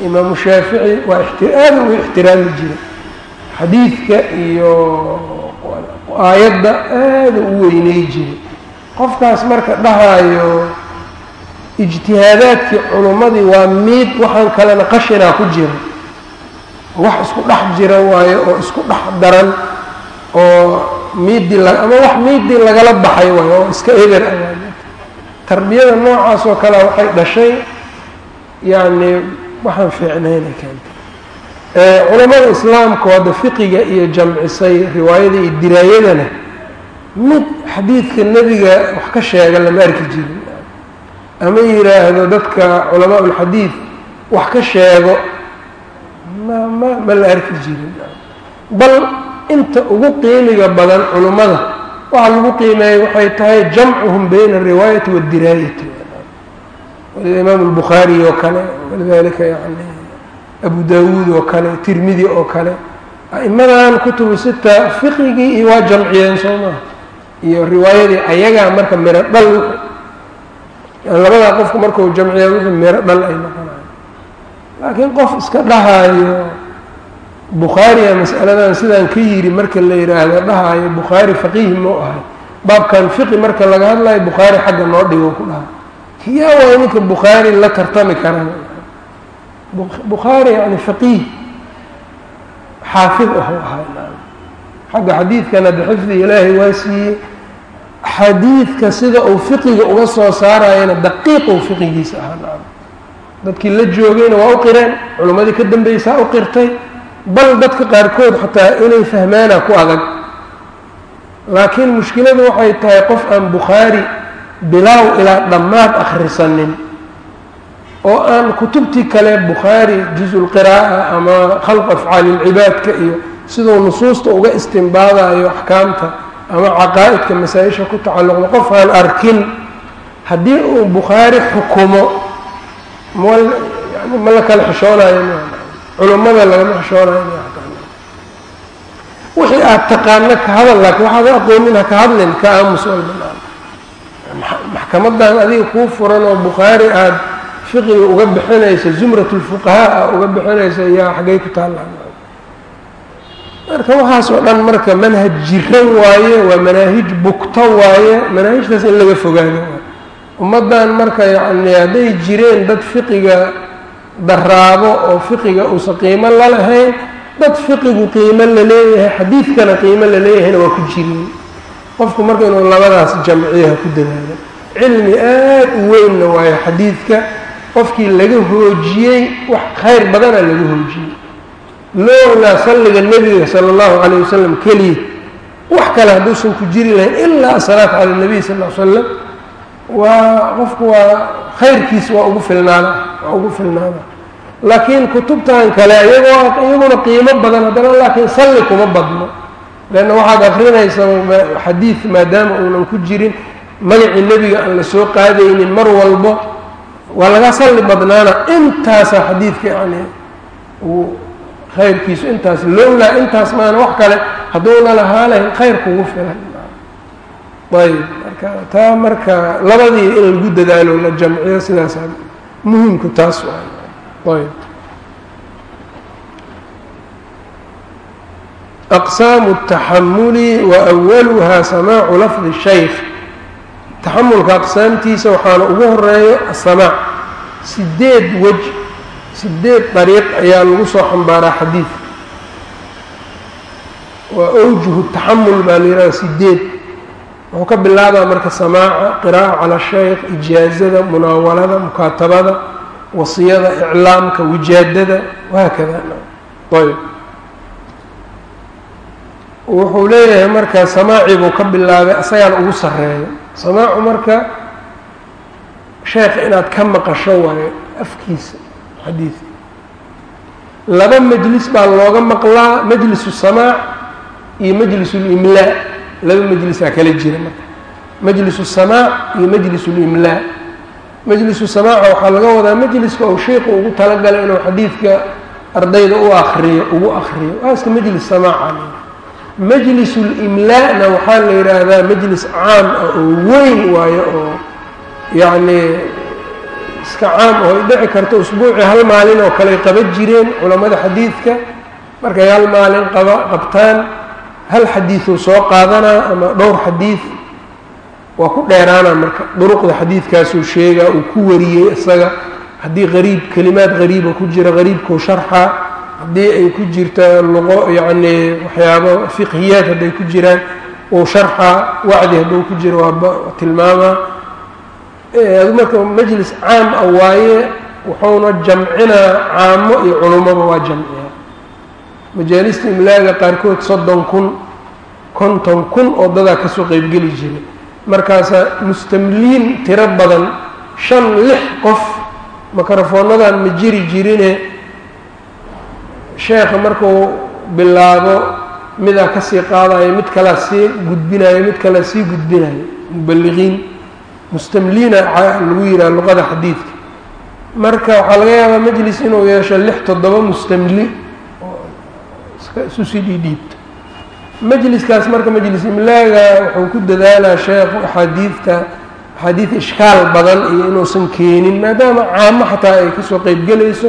imaamu shaafici waa aada ugu ixtiraami jira xadiidka iyo aayadda aada u weyney jiray qofkaas marka dhahaayo ijtihaadaadkii culummadii waa miid waxaan kalena qashinaa ku jira. Wax isku dhex jira waayo oo isku dhex daran oo miidii la ama wax miidii lagala baxay waay oo iska eber ah tarbiyada noocaas oo kale waxay dhashay yacni waxaan fiicnayna keentay culamada islaamku hadda fiqiga iyo jamcisay riwaayada iyo diraayadana mid xadiidka nebiga wax ka sheega lama arki jirin. Ama yidhaahdo dadka culamaa ulxadiid wax ka sheego ma ma la arki jirin. Bal inta ugu qiimiga badan culummada waxa lagu qiimeeyey waxay tahay jamcuhum bayna alriwaayati waddiraayati imaam albukhaari oo kale walidalika yani abu dawuud oo kale tirmidi oo kale. A'imadan kutubu sita fiqigii iyo waa jamciyeen soo maha iyo riwaayadii ayagaa marka miro dhal labadaa qofku markuu jamciya wixii miro dhal ay noqonayo laakiin qof iska dhahaayo bukhaariya mas'aladan sidaan ka yiri marka la yidhaahdo dhahaayo bukhaari faqiih mau ahay baabkan fiqi marka laga hadlayo bukhaari xagga noo dhigo ku dhaha yaa waa ninka bukhaari la tartami karaan bukhaari yani faqiih xaafid ahu ahay. Xagga xadiidkana de xifdi ilaahay waa siiyey. Xadiidka sida uu fiqiga uga soo saarayana daqiiqu fiqigiisa ahaa. Dadkii la joogayna waa u qireen culimmadii ka dambeysaa u qirtay bal dadka qaarkood xataa inay fahmaana ku adag. Laakiin mushkiladu waxay tahay qof aan bukhaari bilaaw ilaa dhammaad akhrisanin oo aan kutubtii kale bukhaari juz-ulqiraa'a ama khalq afcaali lcibaadka iyo siduu nusuusta uga istimbaadayo axkaamta ama caqaa'idka masaa-isha ku tacalluqda qof aan arkin haddii uu bukhaari xukumo mal yani ma la kala xishoonayo culummada lagama xishoonayo wixii aada taqaano ka hadal laakiin waxaad aqoonin ha ka hadlin ka aamus walba. Maxkamadan adiga kuu furan oo bukhaari aada fiqiga uga bixinaysa zumrat lfuqahaa uga bixinaysa yaa xaggay ku taalla. Marka waxaas dhan marka manhaj jiran waaye waa manaahij bugto waaye manaahijtaas in laga fogaado. Ummaddan marka yacni hadday jireen dad fiqiga daraabo oo fiqiga uusan qiimo la lahayn dad fiqigu qiimo la leeyahay xadiidkana qiimo la leeyahayna waa ku jirin. Qofku marka inuu labadaas jamciyaha ku dadaalo cilmi aad u weynna waayo xadiidka qofkii laga hoojiyey wax khayr badana laga hoojiyey. Loolaa salliga nebiga sala allahu calayh wasalam keliya. Wax kale hadduusan ku jiri lahayn ilaa asalaatu cala nabiy sal l slam waa qofku waa khayrkiis waa ugu filnaada waa ugu filnaada. Laakiin kutubtan kale iyagoo iyaguna qiimo badan haddana laakiin salli kuma badno. Leanna waxaad akrinaysaa xadiid maadaama uunan ku jirin magacii nebiga aan la soo qaadaynin mar walbo waa laga salli badnaana intaasaa xadiidka yani uu khayrkiisu intaas lowlaa intaas maana wax kale hadduuna lahaa lahayn khayr kugu filan ayb marka taa marka labadii in lagu dadaalo la jamciyo sidaasaa muhimku taas ayb aqsaamu الtaxamuli waأwaluha samaacu lafdi shaykh taxamulka aqsaamtiisa waxaana ugu horeeyo asamaac sideed wej sideed dariiq ayaa lagu soo xambaaraa xadiid. Waa awjuhu taxamul baa la yihahda sideed wuxuu ka bilaabaa marka samaaca qiraa'a cala shaykh ijaazada munaawalada mukaatabada wasiyada iclaamka wijaadada wahaakada ayb wuxuu leeyahay marka samaaci buu ka bilaabay asagaan ugu sarreeyo samaacu marka sheekha inaad ka maqasho waayo afkiisa xadiidka laba majlis baa looga maqlaa majlisu samaac iyo majlis ulimlaa laba majlisaa kala jira marka. Majlisu samaac iyo majlis ulimlaa majlisu samaaca waxaa laga wadaa majliska uu sheiku ugu talagalay inuu xadiidka ardayda u akriyo ugu akriyo waa iska majlis samaaca majlis ulimlaana waxaa la yidhaahdaa majlis caam ah oo weyn waayo oo yacni iska caam oo ay dhici karto usbuucii hal maalin oo kale ay qaban jireen culammada xadiidka. Markay hal maalin qaba qabtaan hal xadiiduu soo qaadanaa ama dhowr xadiid waa ku dheeraana marka duruqda xadiidkaasuu sheegaa uu ku wariyey isaga. Haddii qariib kelimaad qariiba ku jira qariibkuu sharxaa haddii ay ku jirta luqo yacnii waxyaabo fiqhiyaad hadday ku jiraan uu sharxa wacdi hadduu ku jiro waa tilmaamaa adu marka majlis caam ah waaye wuxuuna jamcinaa caamo iyo culummaba waa jamciyaa majaalista imlaaga qaarkood soddon kun konton kun oo dadaa ka soo qeybgeli jiray. Markaasaa mustamliin tiro badan shan lix qof mikrofoonadan ma jiri jirine sheekha markuu bilaabo midaa ka sii qaadayo mid kalaa sii gudbinayo mid kalaa sii gudbinayo mubaliqiin mustamliina lagu yidhaha luqada xadiidka. Marka waxaa laga yaabaa majlis inuu yeesho lix toddoba mustamli isu sii dhiidhiibto majliskaas marka majlis imlaaga wuxuu ku dadaalaa sheekhu axaadiidta axaadiid ishkaal badan iyo inuusan keenin maadaama caamo xataa ay ka soo qeybgelayso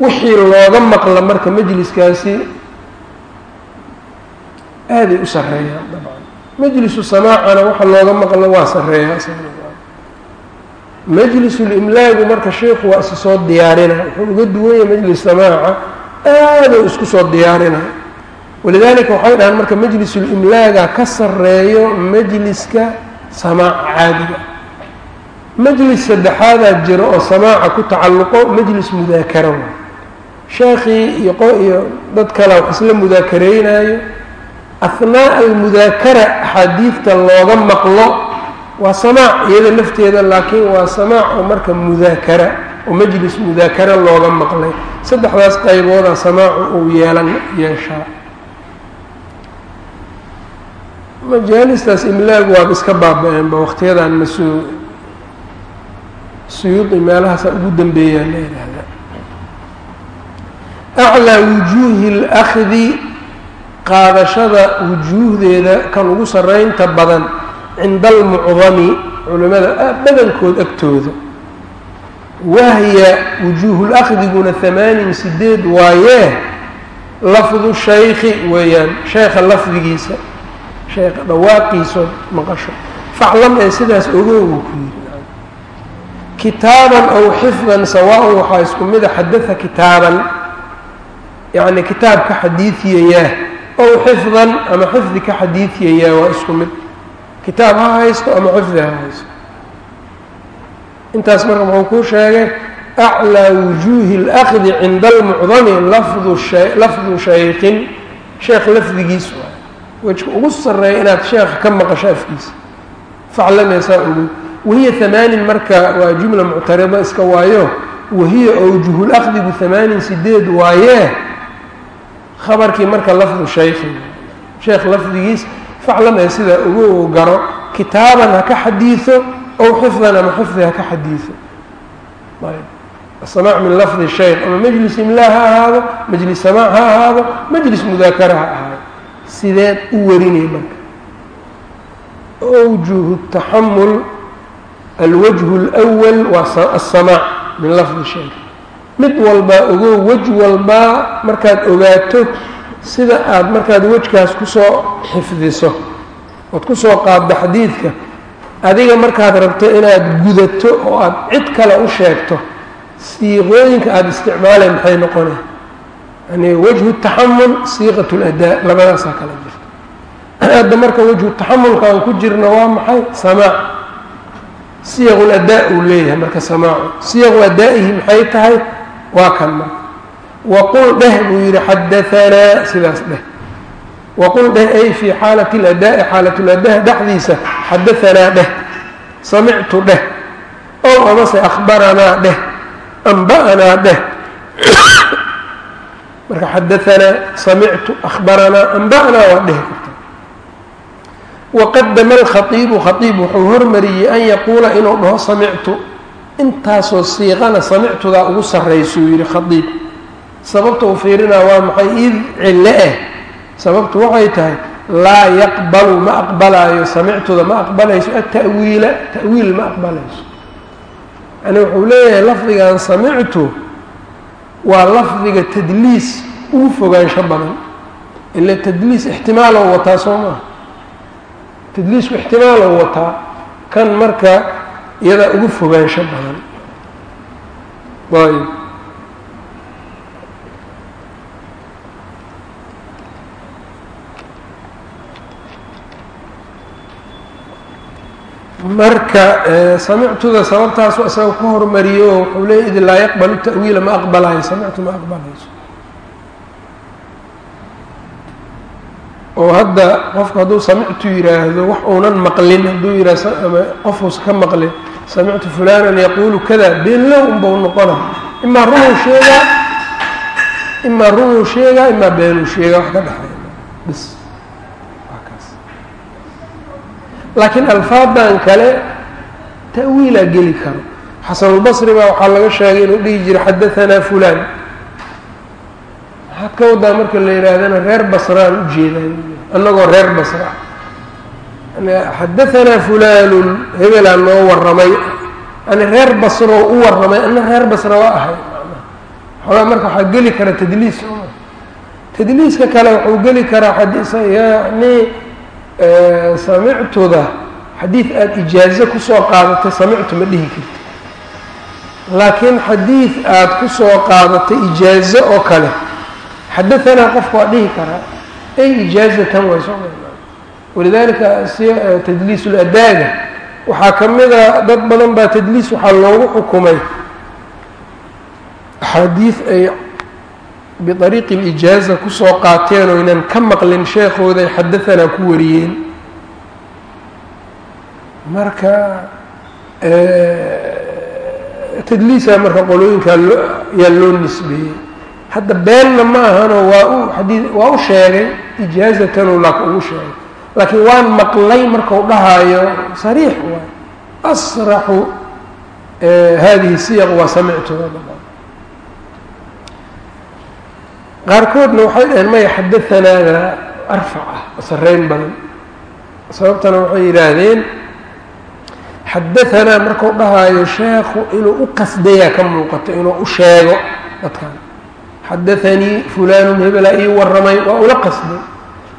wixii looga maqla marka majliskaasi aaday u sareeyaan dabcan majlisu samaacana waxa looga maqlo waa sareeyaa majlisulimlaagu marka sheikhu waa isa soo diyaarina wuxuu uga duwan yahay majlis samaaca aadou isku soo diyaarina walidaalika waxay dhahaan marka majlisulimlaaga ka sareeyo majliska samaaca caadiga. Majlis saddexaadaa jiro oo samaaca ku tacalluqo majlis mudaakara wa sheekhii iyo iyo dad kale isla mudaakareynaayo ahnaaءa almudaakara axaadiidta looga maqlo waa samaac iyada lafteeda laakiin waa samaac oo marka mudaakara oo majlis mudaakara looga maqlay. Saddexdaas qaybooda samaacu uu yeelan yeeshaa. Majaalistaas imlaag waaba iska baaba-eenba waqtiyadan masuu suyuudi meelahaasa ugu dambeeyaan la yidhaahda aclaa wujuuhi اlأkhdi qaadashada wujuuhdeeda kan ugu saraynta badan cinda almucdami culimmada badankood agtooda wahya wujuuhulakdiguna hamaanin sideed waayee lafdu shaykhi weeyaan sheekha lafdigiisa sheekha dhawaaqiiso maqasho faclam ee sidaas ogoogu ku yidhi kitaaban aw xifdan sawaa-un waxaa isku mida xadaa kitaaban yacni kitaab ka xadiidiyayaa ow xifdan ama xifdi ka xadiidiyayaa waa isku mid. Kitaab ha haysto ama xifdi ha haysto. Intaas marka muxuu kuu sheegay aclaa wujuuhi اlakdi cinda almucdami lafdu shaykin sheekh lafdigiis waay wejka ugu sareeya inaad sheekha ka maqasho afkiisa. Faclameesaa ogoy wahiya hamaanin marka waa jumla muctarida iska waayo. Wahiya awjuhulakdigu hamaanin sideed waayee khabarkii marka lafdu shaykhi sheekh lafdigiis faclan ee sidaa ugu garo kitaaban ha ka xadiido ow xifdan ama xifdi ha ka xadiido asamaac min lafdi shaykh ama majlis imlaa ha ahaado majlis samaac ha ahaado majlis mudaakara ha ahaado. Sideed u warinaya marka? Wjuhu taxamul alwajhu اlwal waa asamaac min lafdi shaykh mid walbaa ogow wej walbaa markaad ogaato sida aada markaad wejkaas ku soo xifdiso ood ku soo qaaddo xadiidka adiga markaad rabto inaad gudato oo aada cid kale u sheegto siiqooyinka aada isticmaaleen maxay noqonay yani wajhu taxamul siiqat اladaa labadaasaa kala jirta. Hadda marka wajhu taxamulka aan ku jirno waa maxay? Samaac siyaqu ladaa uu leeyahay marka samaacu siyaqu adaa'ihi maxay tahay waa kan marka waqul dheh buu yidhi xadaanaa sidaas dheh. Waqul dheh ay fii xaalati اladaa'i xaalat ladaha dhexdiisa xadaanaa dheh. Samictu dheh. Ow amase akhbaranaa dheh. Amba'anaa dheh. Marka xadaanaa samictu akhbaranaa amba'naa waa dhehi karta. Waqadama alkhaiibu khaiib wuxuu hormariyey an yaquula inuu dhaho samictu intaasoo siiqana samictudaa ugu sarraysuu yidhi khaiib sababta uu fiirinaa waa maxay id cille ah sababtu waxay tahay laa yaqbalu ma aqbalaayo samictuda ma aqbalayso atawiila ta'wiil ma aqbalayso. Yani wuxuu leeyahay lafdigan samictu waa lafdiga tadliis ugu fogaansho badan. Ila tadliis ixtimaalow wataa soo maaha tadliisku ixtimaalow wataa kan marka iyadaa ugu fogaansho badan. Ayb marka samictuda sababtaasu isaga ku hormariyey oo wuxuu leeya idi laa yaqbalu ta'wiila ma aqbalayo samictu ma aqbalayso oo hadda qofku hadduu samictu yidhaahdo wax uunan maqlin hadduu yidhah qofus ka maqlin samictu fulanan yaquulu kada beenlow unbau noqona. Imaa runuu sheegaa imaa runuu sheegaa imaa beenuu sheegaa wax ka dhexeeya. Bis kaas. Laakiin alfaadan kale ta'wiilaa geli karo. Xasanulbasri baa waxaa laga sheegay inuu dhihi jiro xadahanaa fulaan. Maxaad ka wadaa marka la yidhaahdana reer basraan ujeeday annagoo reer basra xadahanaa fulaanun hebelaa noo warramay. Yani reer basroo u warramay. Ana reer basra waa ahay. Xoogaa marka waxaa geli kara tadliis. Tadliiska kale wuxuu geli karaa yani samictuda xadiid aada ijaazo ku soo qaadatay samictu ma dhihi karti laakiin xadiid aada ku soo qaadatay ijaazo oo kale. Xadahanaa qofka waa dhihi karaa. Ay ijaazatan way soo walidaalika tadliisuladaaga waxaa ka mida dad badan baa tadliis waxaa loogu xukumay axaadiid ay biariiqi اlijaaza ku soo qaateen oo ynan ka maqlin sheekooda ay xadahanaa ku wariyeen. Marka tadliisa marka qolooyinkaa loo yaa loo nisbeeyey. Hadda beenna ma ahano waa u xadii waa u sheegay ijaazatanu lak ugu sheegay laakiin waan maqlay markau dhahaayo sariix waay asraxu hadihi siyaq waa samictuha qaarkoodna waxay dhaheen maya xadaanaada arfac ah sarreyn badan. Sababtana waxay yidhaahdeen xadahanaa markuu dhahaayo sheekhu inuu u qasdayaa ka muuqato inuu u sheego dadkan. Xadaanii fulaanun hebelaa ii warramay waa ula qasday.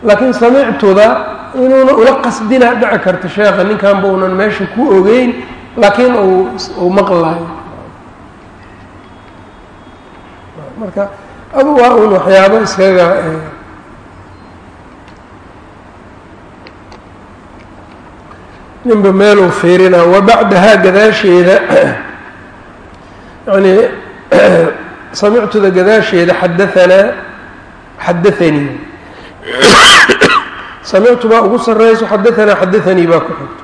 Laakiin samictuda inuuna ula qasdinaa dhici karta sheekha ninkanba unan meesha ku ogeyn laakiin uu maqlayo marka adu waa un waxyaabo iskaga ninba meeluu fiirinaa wabacdahaa gadaasheeda yani samictuda gadaasheeda xadaanaa xadaanii samictu baa ugu sarrayso xadaanaa xadaanii baa ku xigto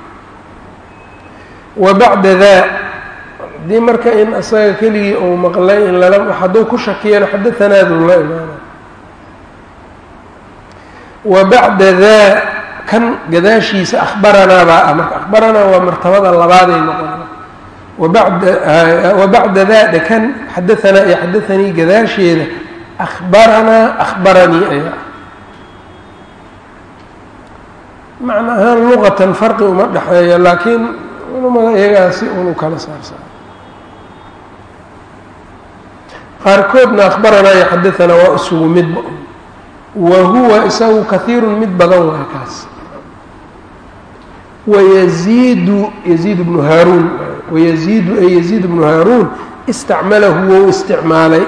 wa bacda daa haddii marka in isaga keligii uu maqlay in lala hadduu ku shakiyana xadaanaaduu la imaana wa bacda daa kan gadaashiisa akhbaranaa baa ah marka akhbaranaa waa martabada labaaday noqona wabada wa bacda daada kan xadaanaa iyo xadaanii gadaasheeda akhbaranaa akhbaranii ayaa macna ahaan luqatan farqi uma dhexeeya laakiin culamada iyagaa si unu kala saarsaa qaarkoodna akhbaranaa iyo xadaanaa waa isugu midba wa huwa isagu kahiirun mid badan waa kaas. Wayaziidu yaziid bnu haaruun wayaziidu ay yaziid bnu haaruun istacmalahu wou isticmaalay.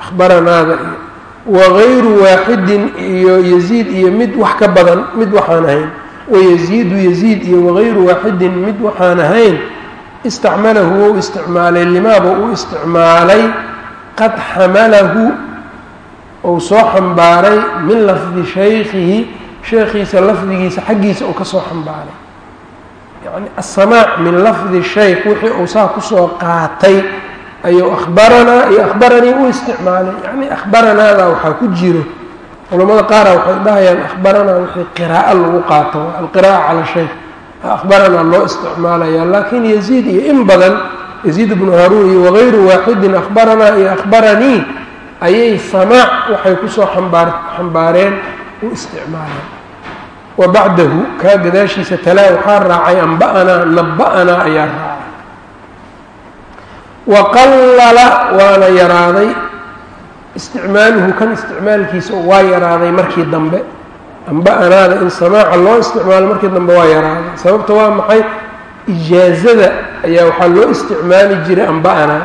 Akhbaranaada iyo wagayru waaxidin iyo yaziid iyo mid wax ka badan mid waxaan ahayn. Wayaziidu yaziid iyo wagayru waaxidin mid waxaan ahayn. Istacmalahu wou isticmaalay. Limaaba uu isticmaalay? Qad xamalahu ou soo xambaaray min lafdi shaykhihi. Sheekhiisa lafdigiisa xaggiisa uu ka soo xambaaray. Yacni asamaac min lafdi shaykh wixii uu saa ku soo qaatay ayuu akhbaranaa iyo akhbaranii u isticmaalay. Yacni akhbaranaada waxaa ku jiro culamada qaara waxay dhahayaan akhbaranaa wixii qiraa'o lagu qaato alqiraa'a cala shaykh akhbaranaa loo isticmaalaya laakiin yaziid iyo in badan yaziid bnu haruun iyo wagayru waaxidin akhbaranaa iyo akhbaranii ayay samaac waxay ku soo ambaar xambaareen u isticmaaleen. Wa bacdahu kaa gadaashiisa talaa waxaa raacay amba'anaa naba'anaa ayaa raacay wa qallala waana yaraaday isticmaaluhu kan isticmaalkiisa waa yaraaday markii dambe amba'anaada in samaaca loo isticmaalo markii dambe waa yaraaday sababta waa maxay ijaazada ayaa waxaa loo isticmaali jiray amba'anaa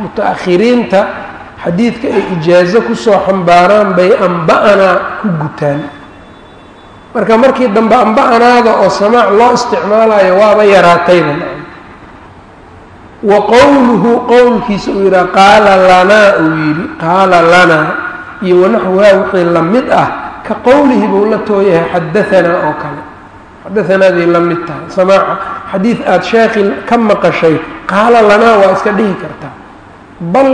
muta-akhiriinta xadiidka ay ijaazo ku soo xambaaraan bay amba'anaa ku gutaan marka markii dambe amba-anaada oo samaac loo isticmaalayo waaba yaraatayba wa qowluhu qowlkiisa uu yidhaha qaala lanaa uu yidhi qaala lanaa iyo wanaxwuhaa wixii la mid ah ka qowlihi buu la tooyahay xadaanaa oo kale. Xadaanaaday la mid tahay. Samaaca xadiid aada sheekhi ka maqashay qaala lanaa waa iska dhihi kartaa. Bal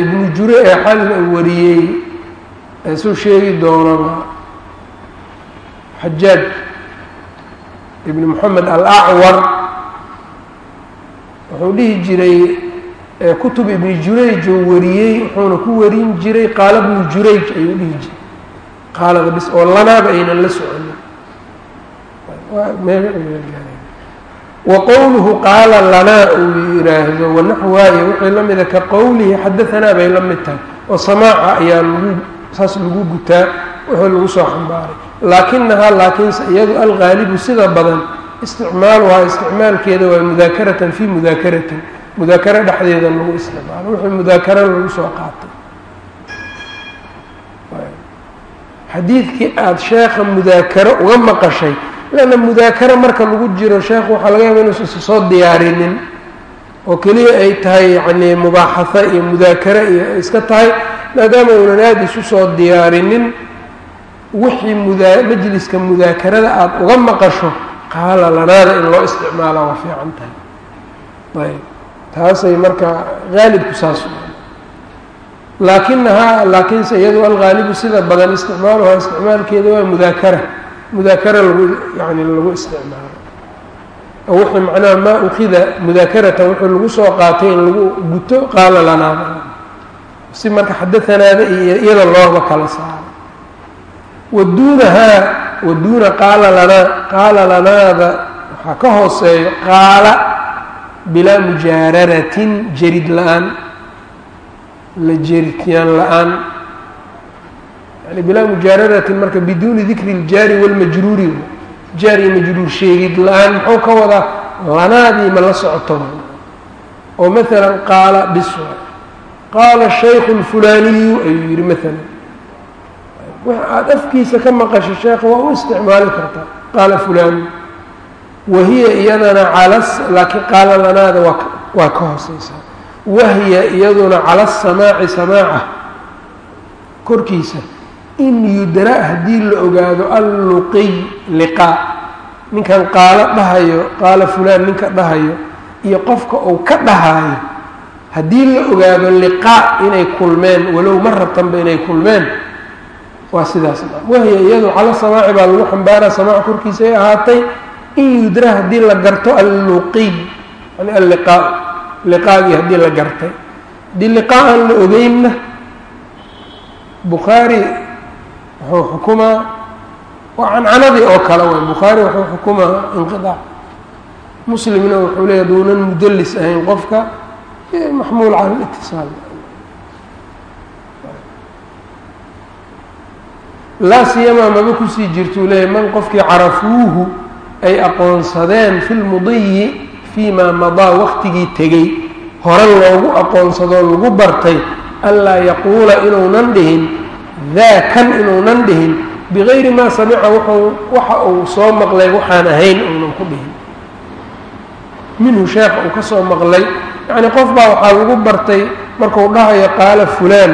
ibnu jure ee xalin uu wariyey suu sheegi doonaba xajaaj ibni moxamed alacwar wuxuu dhihi jiray kutub ibni jurayj oo wariyey wuxuuna ku warin jiray qaala bnu jurayj ayuu dhihi jiray. Qaalada bis oo lanaaba aynan la soconin wa qaala lanaa uu yidhaahdo wanaxwaayo wixii la mida ka qowlihi xadaanaa bay la mid tahay oo samaaca ayaa lagu saas lagu gutaa wixii lagu soo xambaaray. Laakinahaa laakiinse iyadu algaalibu sida badan isticmaaluhaa isticmaalkeeda waa mudaakaratan fii mudaakaratin mudaakaro dhexdeeda lagu isticmaalo. Wixii mudaakaro lagu soo qaatay. Xadiidkii aada sheekha mudaakaro uga maqashay leanna mudaakaro marka lagu jiro sheekhu waxaa laga yaaba inuusan soo diyaarinin oo keliya ay tahay yacnii mubaaxaho iyo mudaakaro iyo iska tahay maadaama uunan aada isu soo diyaarinin. Wixii mudaa majliska mudaakarada aada uga maqasho qaala lanaada in loo isticmaala waa fiican tahay ayb. Taasay marka haalibku saas laakinahaa laakiinse iyadu algaalibu sida badan isticmaaluhaa isticmaalkeeda waa mudaakara. Mudaakara lagu yani lagu isticmaalo. Oo wixii macnaha maa ukida mudaakaratan wuxuu lagu soo qaatay in lagu guto qaala lanaada si marka xadaanaada iyo iyada looba kala saaro waduunahaa waduuna qaala lanaa qaala lanaada waxaa ka hooseeyo qaala bilaa mujaararatin jarid la'aan la jeritiyaan la'aan. Yani bilaa mujaararatin marka biduuni dikri iljaari walmajruuri jaar iyo majruur sheegid la'aan muxuu ka wadaa lanaadii ma la socoto oo maalan qaala biswa qaala shaykhu lfulaaniyu ayuu yihi maalan wax aada afkiisa ka maqasho sheekha waa u isticmaali kartaa qaala fulaan wahiya iyadana calas laakiin qaala lanaada waa ka hooseysaa wahiya iyaduna cala samaaci samaaca korkiisa in yudra haddii la ogaado alluqiy liqaa ninkan qaalo dhahayo qaala fulaan ninka dhahayo iyo qofka uu ka dhahaayo haddii la ogaado liqaa inay kulmeen walow ma rabtanba inay kulmeen waa sidaas. Wahiya iyadu cala samaaci baa lagu xambaaraa samaac korkiisa ay ahaatay in yudra haddii la garto alluqiy yani alliqaa liqaagii haddii la gartay. Haddii liqaa aan la ogeynna bukhaari wuxuu xukumaa waa cancanadii oo kale way bukhaari wuxuu xukumaa inqiaac muslimna wuxuu leeya duunan mudallis ahayn qofka maxmuul cala litisaal laa siyamaa maba ku sii jirtuu leeyahy man qofkii carafuuhu ay aqoonsadeen fi lmudiyi fii maa madaa waqtigii tegey hore loogu aqoonsadoo lagu bartay anlaa yaquula inuunan dhihin daa kan inuunan dhihin bigayri maa samica waxa uu soo maqlay waxaan ahayn uunan ku dhihin. Minhu sheekha uu ka soo maqlay yacnii qof baa waxaa lagu bartay marku dhahayo qaala fulaan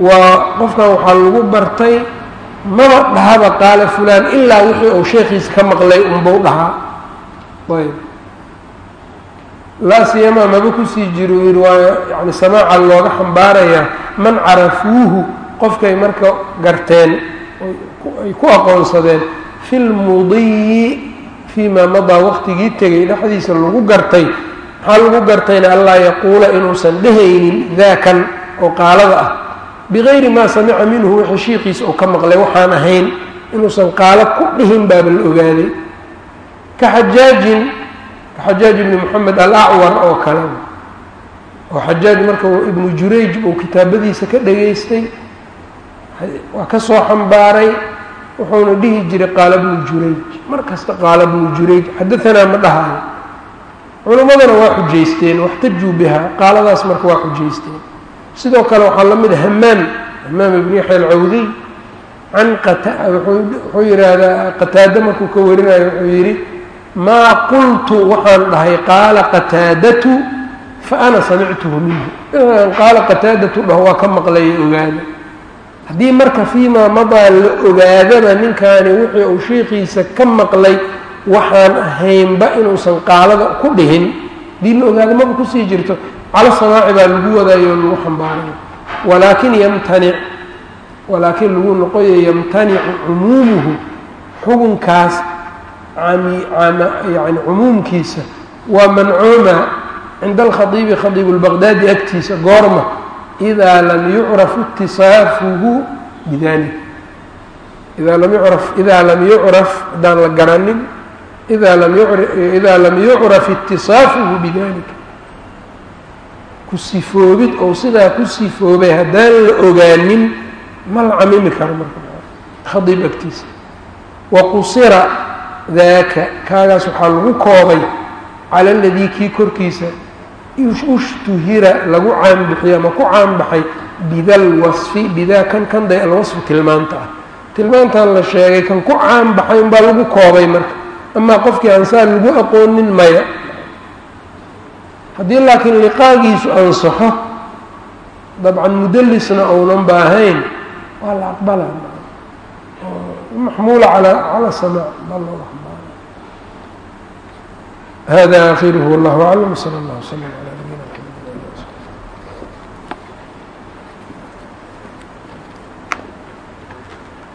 waa qofkan waxaa lagu bartay maba dhahaba qaala fulaan ilaa wixii uu sheekhiisa ka maqlay unbau dhahaa. Ayb. Laa siyamaa maba ku sii jiro uu yidhi yani samaaca looga xambaarayaa man carafuuhu qofkay marka garteen ay ku aqoonsadeen fi lmudiyi fii maa madaa waqtigii tegay dhexdiisa lagu gartay. Maxaa lagu gartayna? Allaa yaquula inuusan dhehaynin daakan oo qaalada ah bigayri maa samica minhu wixii shiiqiisa uu ka maqlay waxaan ahayn inuusan qaalo ku dhihin baaba la ogaaday ka xajaajin ka xajaaj ibni moxamed alacwar oo kale oo xajaaj marka ibnu jurayj uu kitaabadiisa ka dhageystay waa ka soo xambaaray wuxuuna dhihi jiray qaala bnu jurayj mar kasta qaala bnu jurayj xadaanaa ma dhahayo culimmadana waa xujaysteen waxtajuu biha qaaladaas marka waa xujaysteen sidoo kale waxaa la mid a hamaam hamaam ibnu yaxya alcawdiy can wuxuu yidhaahdaa qataado markuu ka warinayo wuxuu yidhi maa qultu waxaan dhahay qaala qataadatu fa ana samictuhu minhu. Inaan qaala qataadatu dhaho waa ka maqlaya ogaada. Haddii marka fiimaa madaa la ogaadaba ninkaani wixii uu sheikiisa ka maqlay waxaan ahaynba inuusan qaalada ku dhihin. Haddii la ogaado maba ku sii jirto calo samaaci baa lagu wadaayo o lagu xambaarayo walaakin yamtanic walaakin lagu noqoyo yamtanicu cumuumuhu xukunkaas yani cumuumkiisa waa mancuuma cinda alkhadiibi khadiib lbaqdaadi agtiisa goorma idaa lam yucraf itisaafuhu bidalik idaa lam yucraf idaa lam yucraf haddaan la garanin idaa lam yucraf itisaafuhu bidalik ku sifoobid ou sidaa ku sifoobay haddaan la ogaanin ma la camimi karo marka. Khadiib agtiisa waqusira daaka kaagaas waxaa lagu koobay cala aladii kii korkiisa ushtuhira lagu caanbixiyo ama ku caanbaxay bidal wasfi bidaa kan kan day alwasfi tilmaanta ah. Tilmaantan la sheegay kan ku caanbaxay unbaa lagu koobay marka. Amaa qofkii ansaan lagu aqoonin maya haddii laakiin liqaagiisu ansaxo dabcan mudalisna ounan baahayn waa la aqbala maxmuula ala cala samaac baa looga xambaara hada akhiruhu wallahu aclam sala allah wslam ala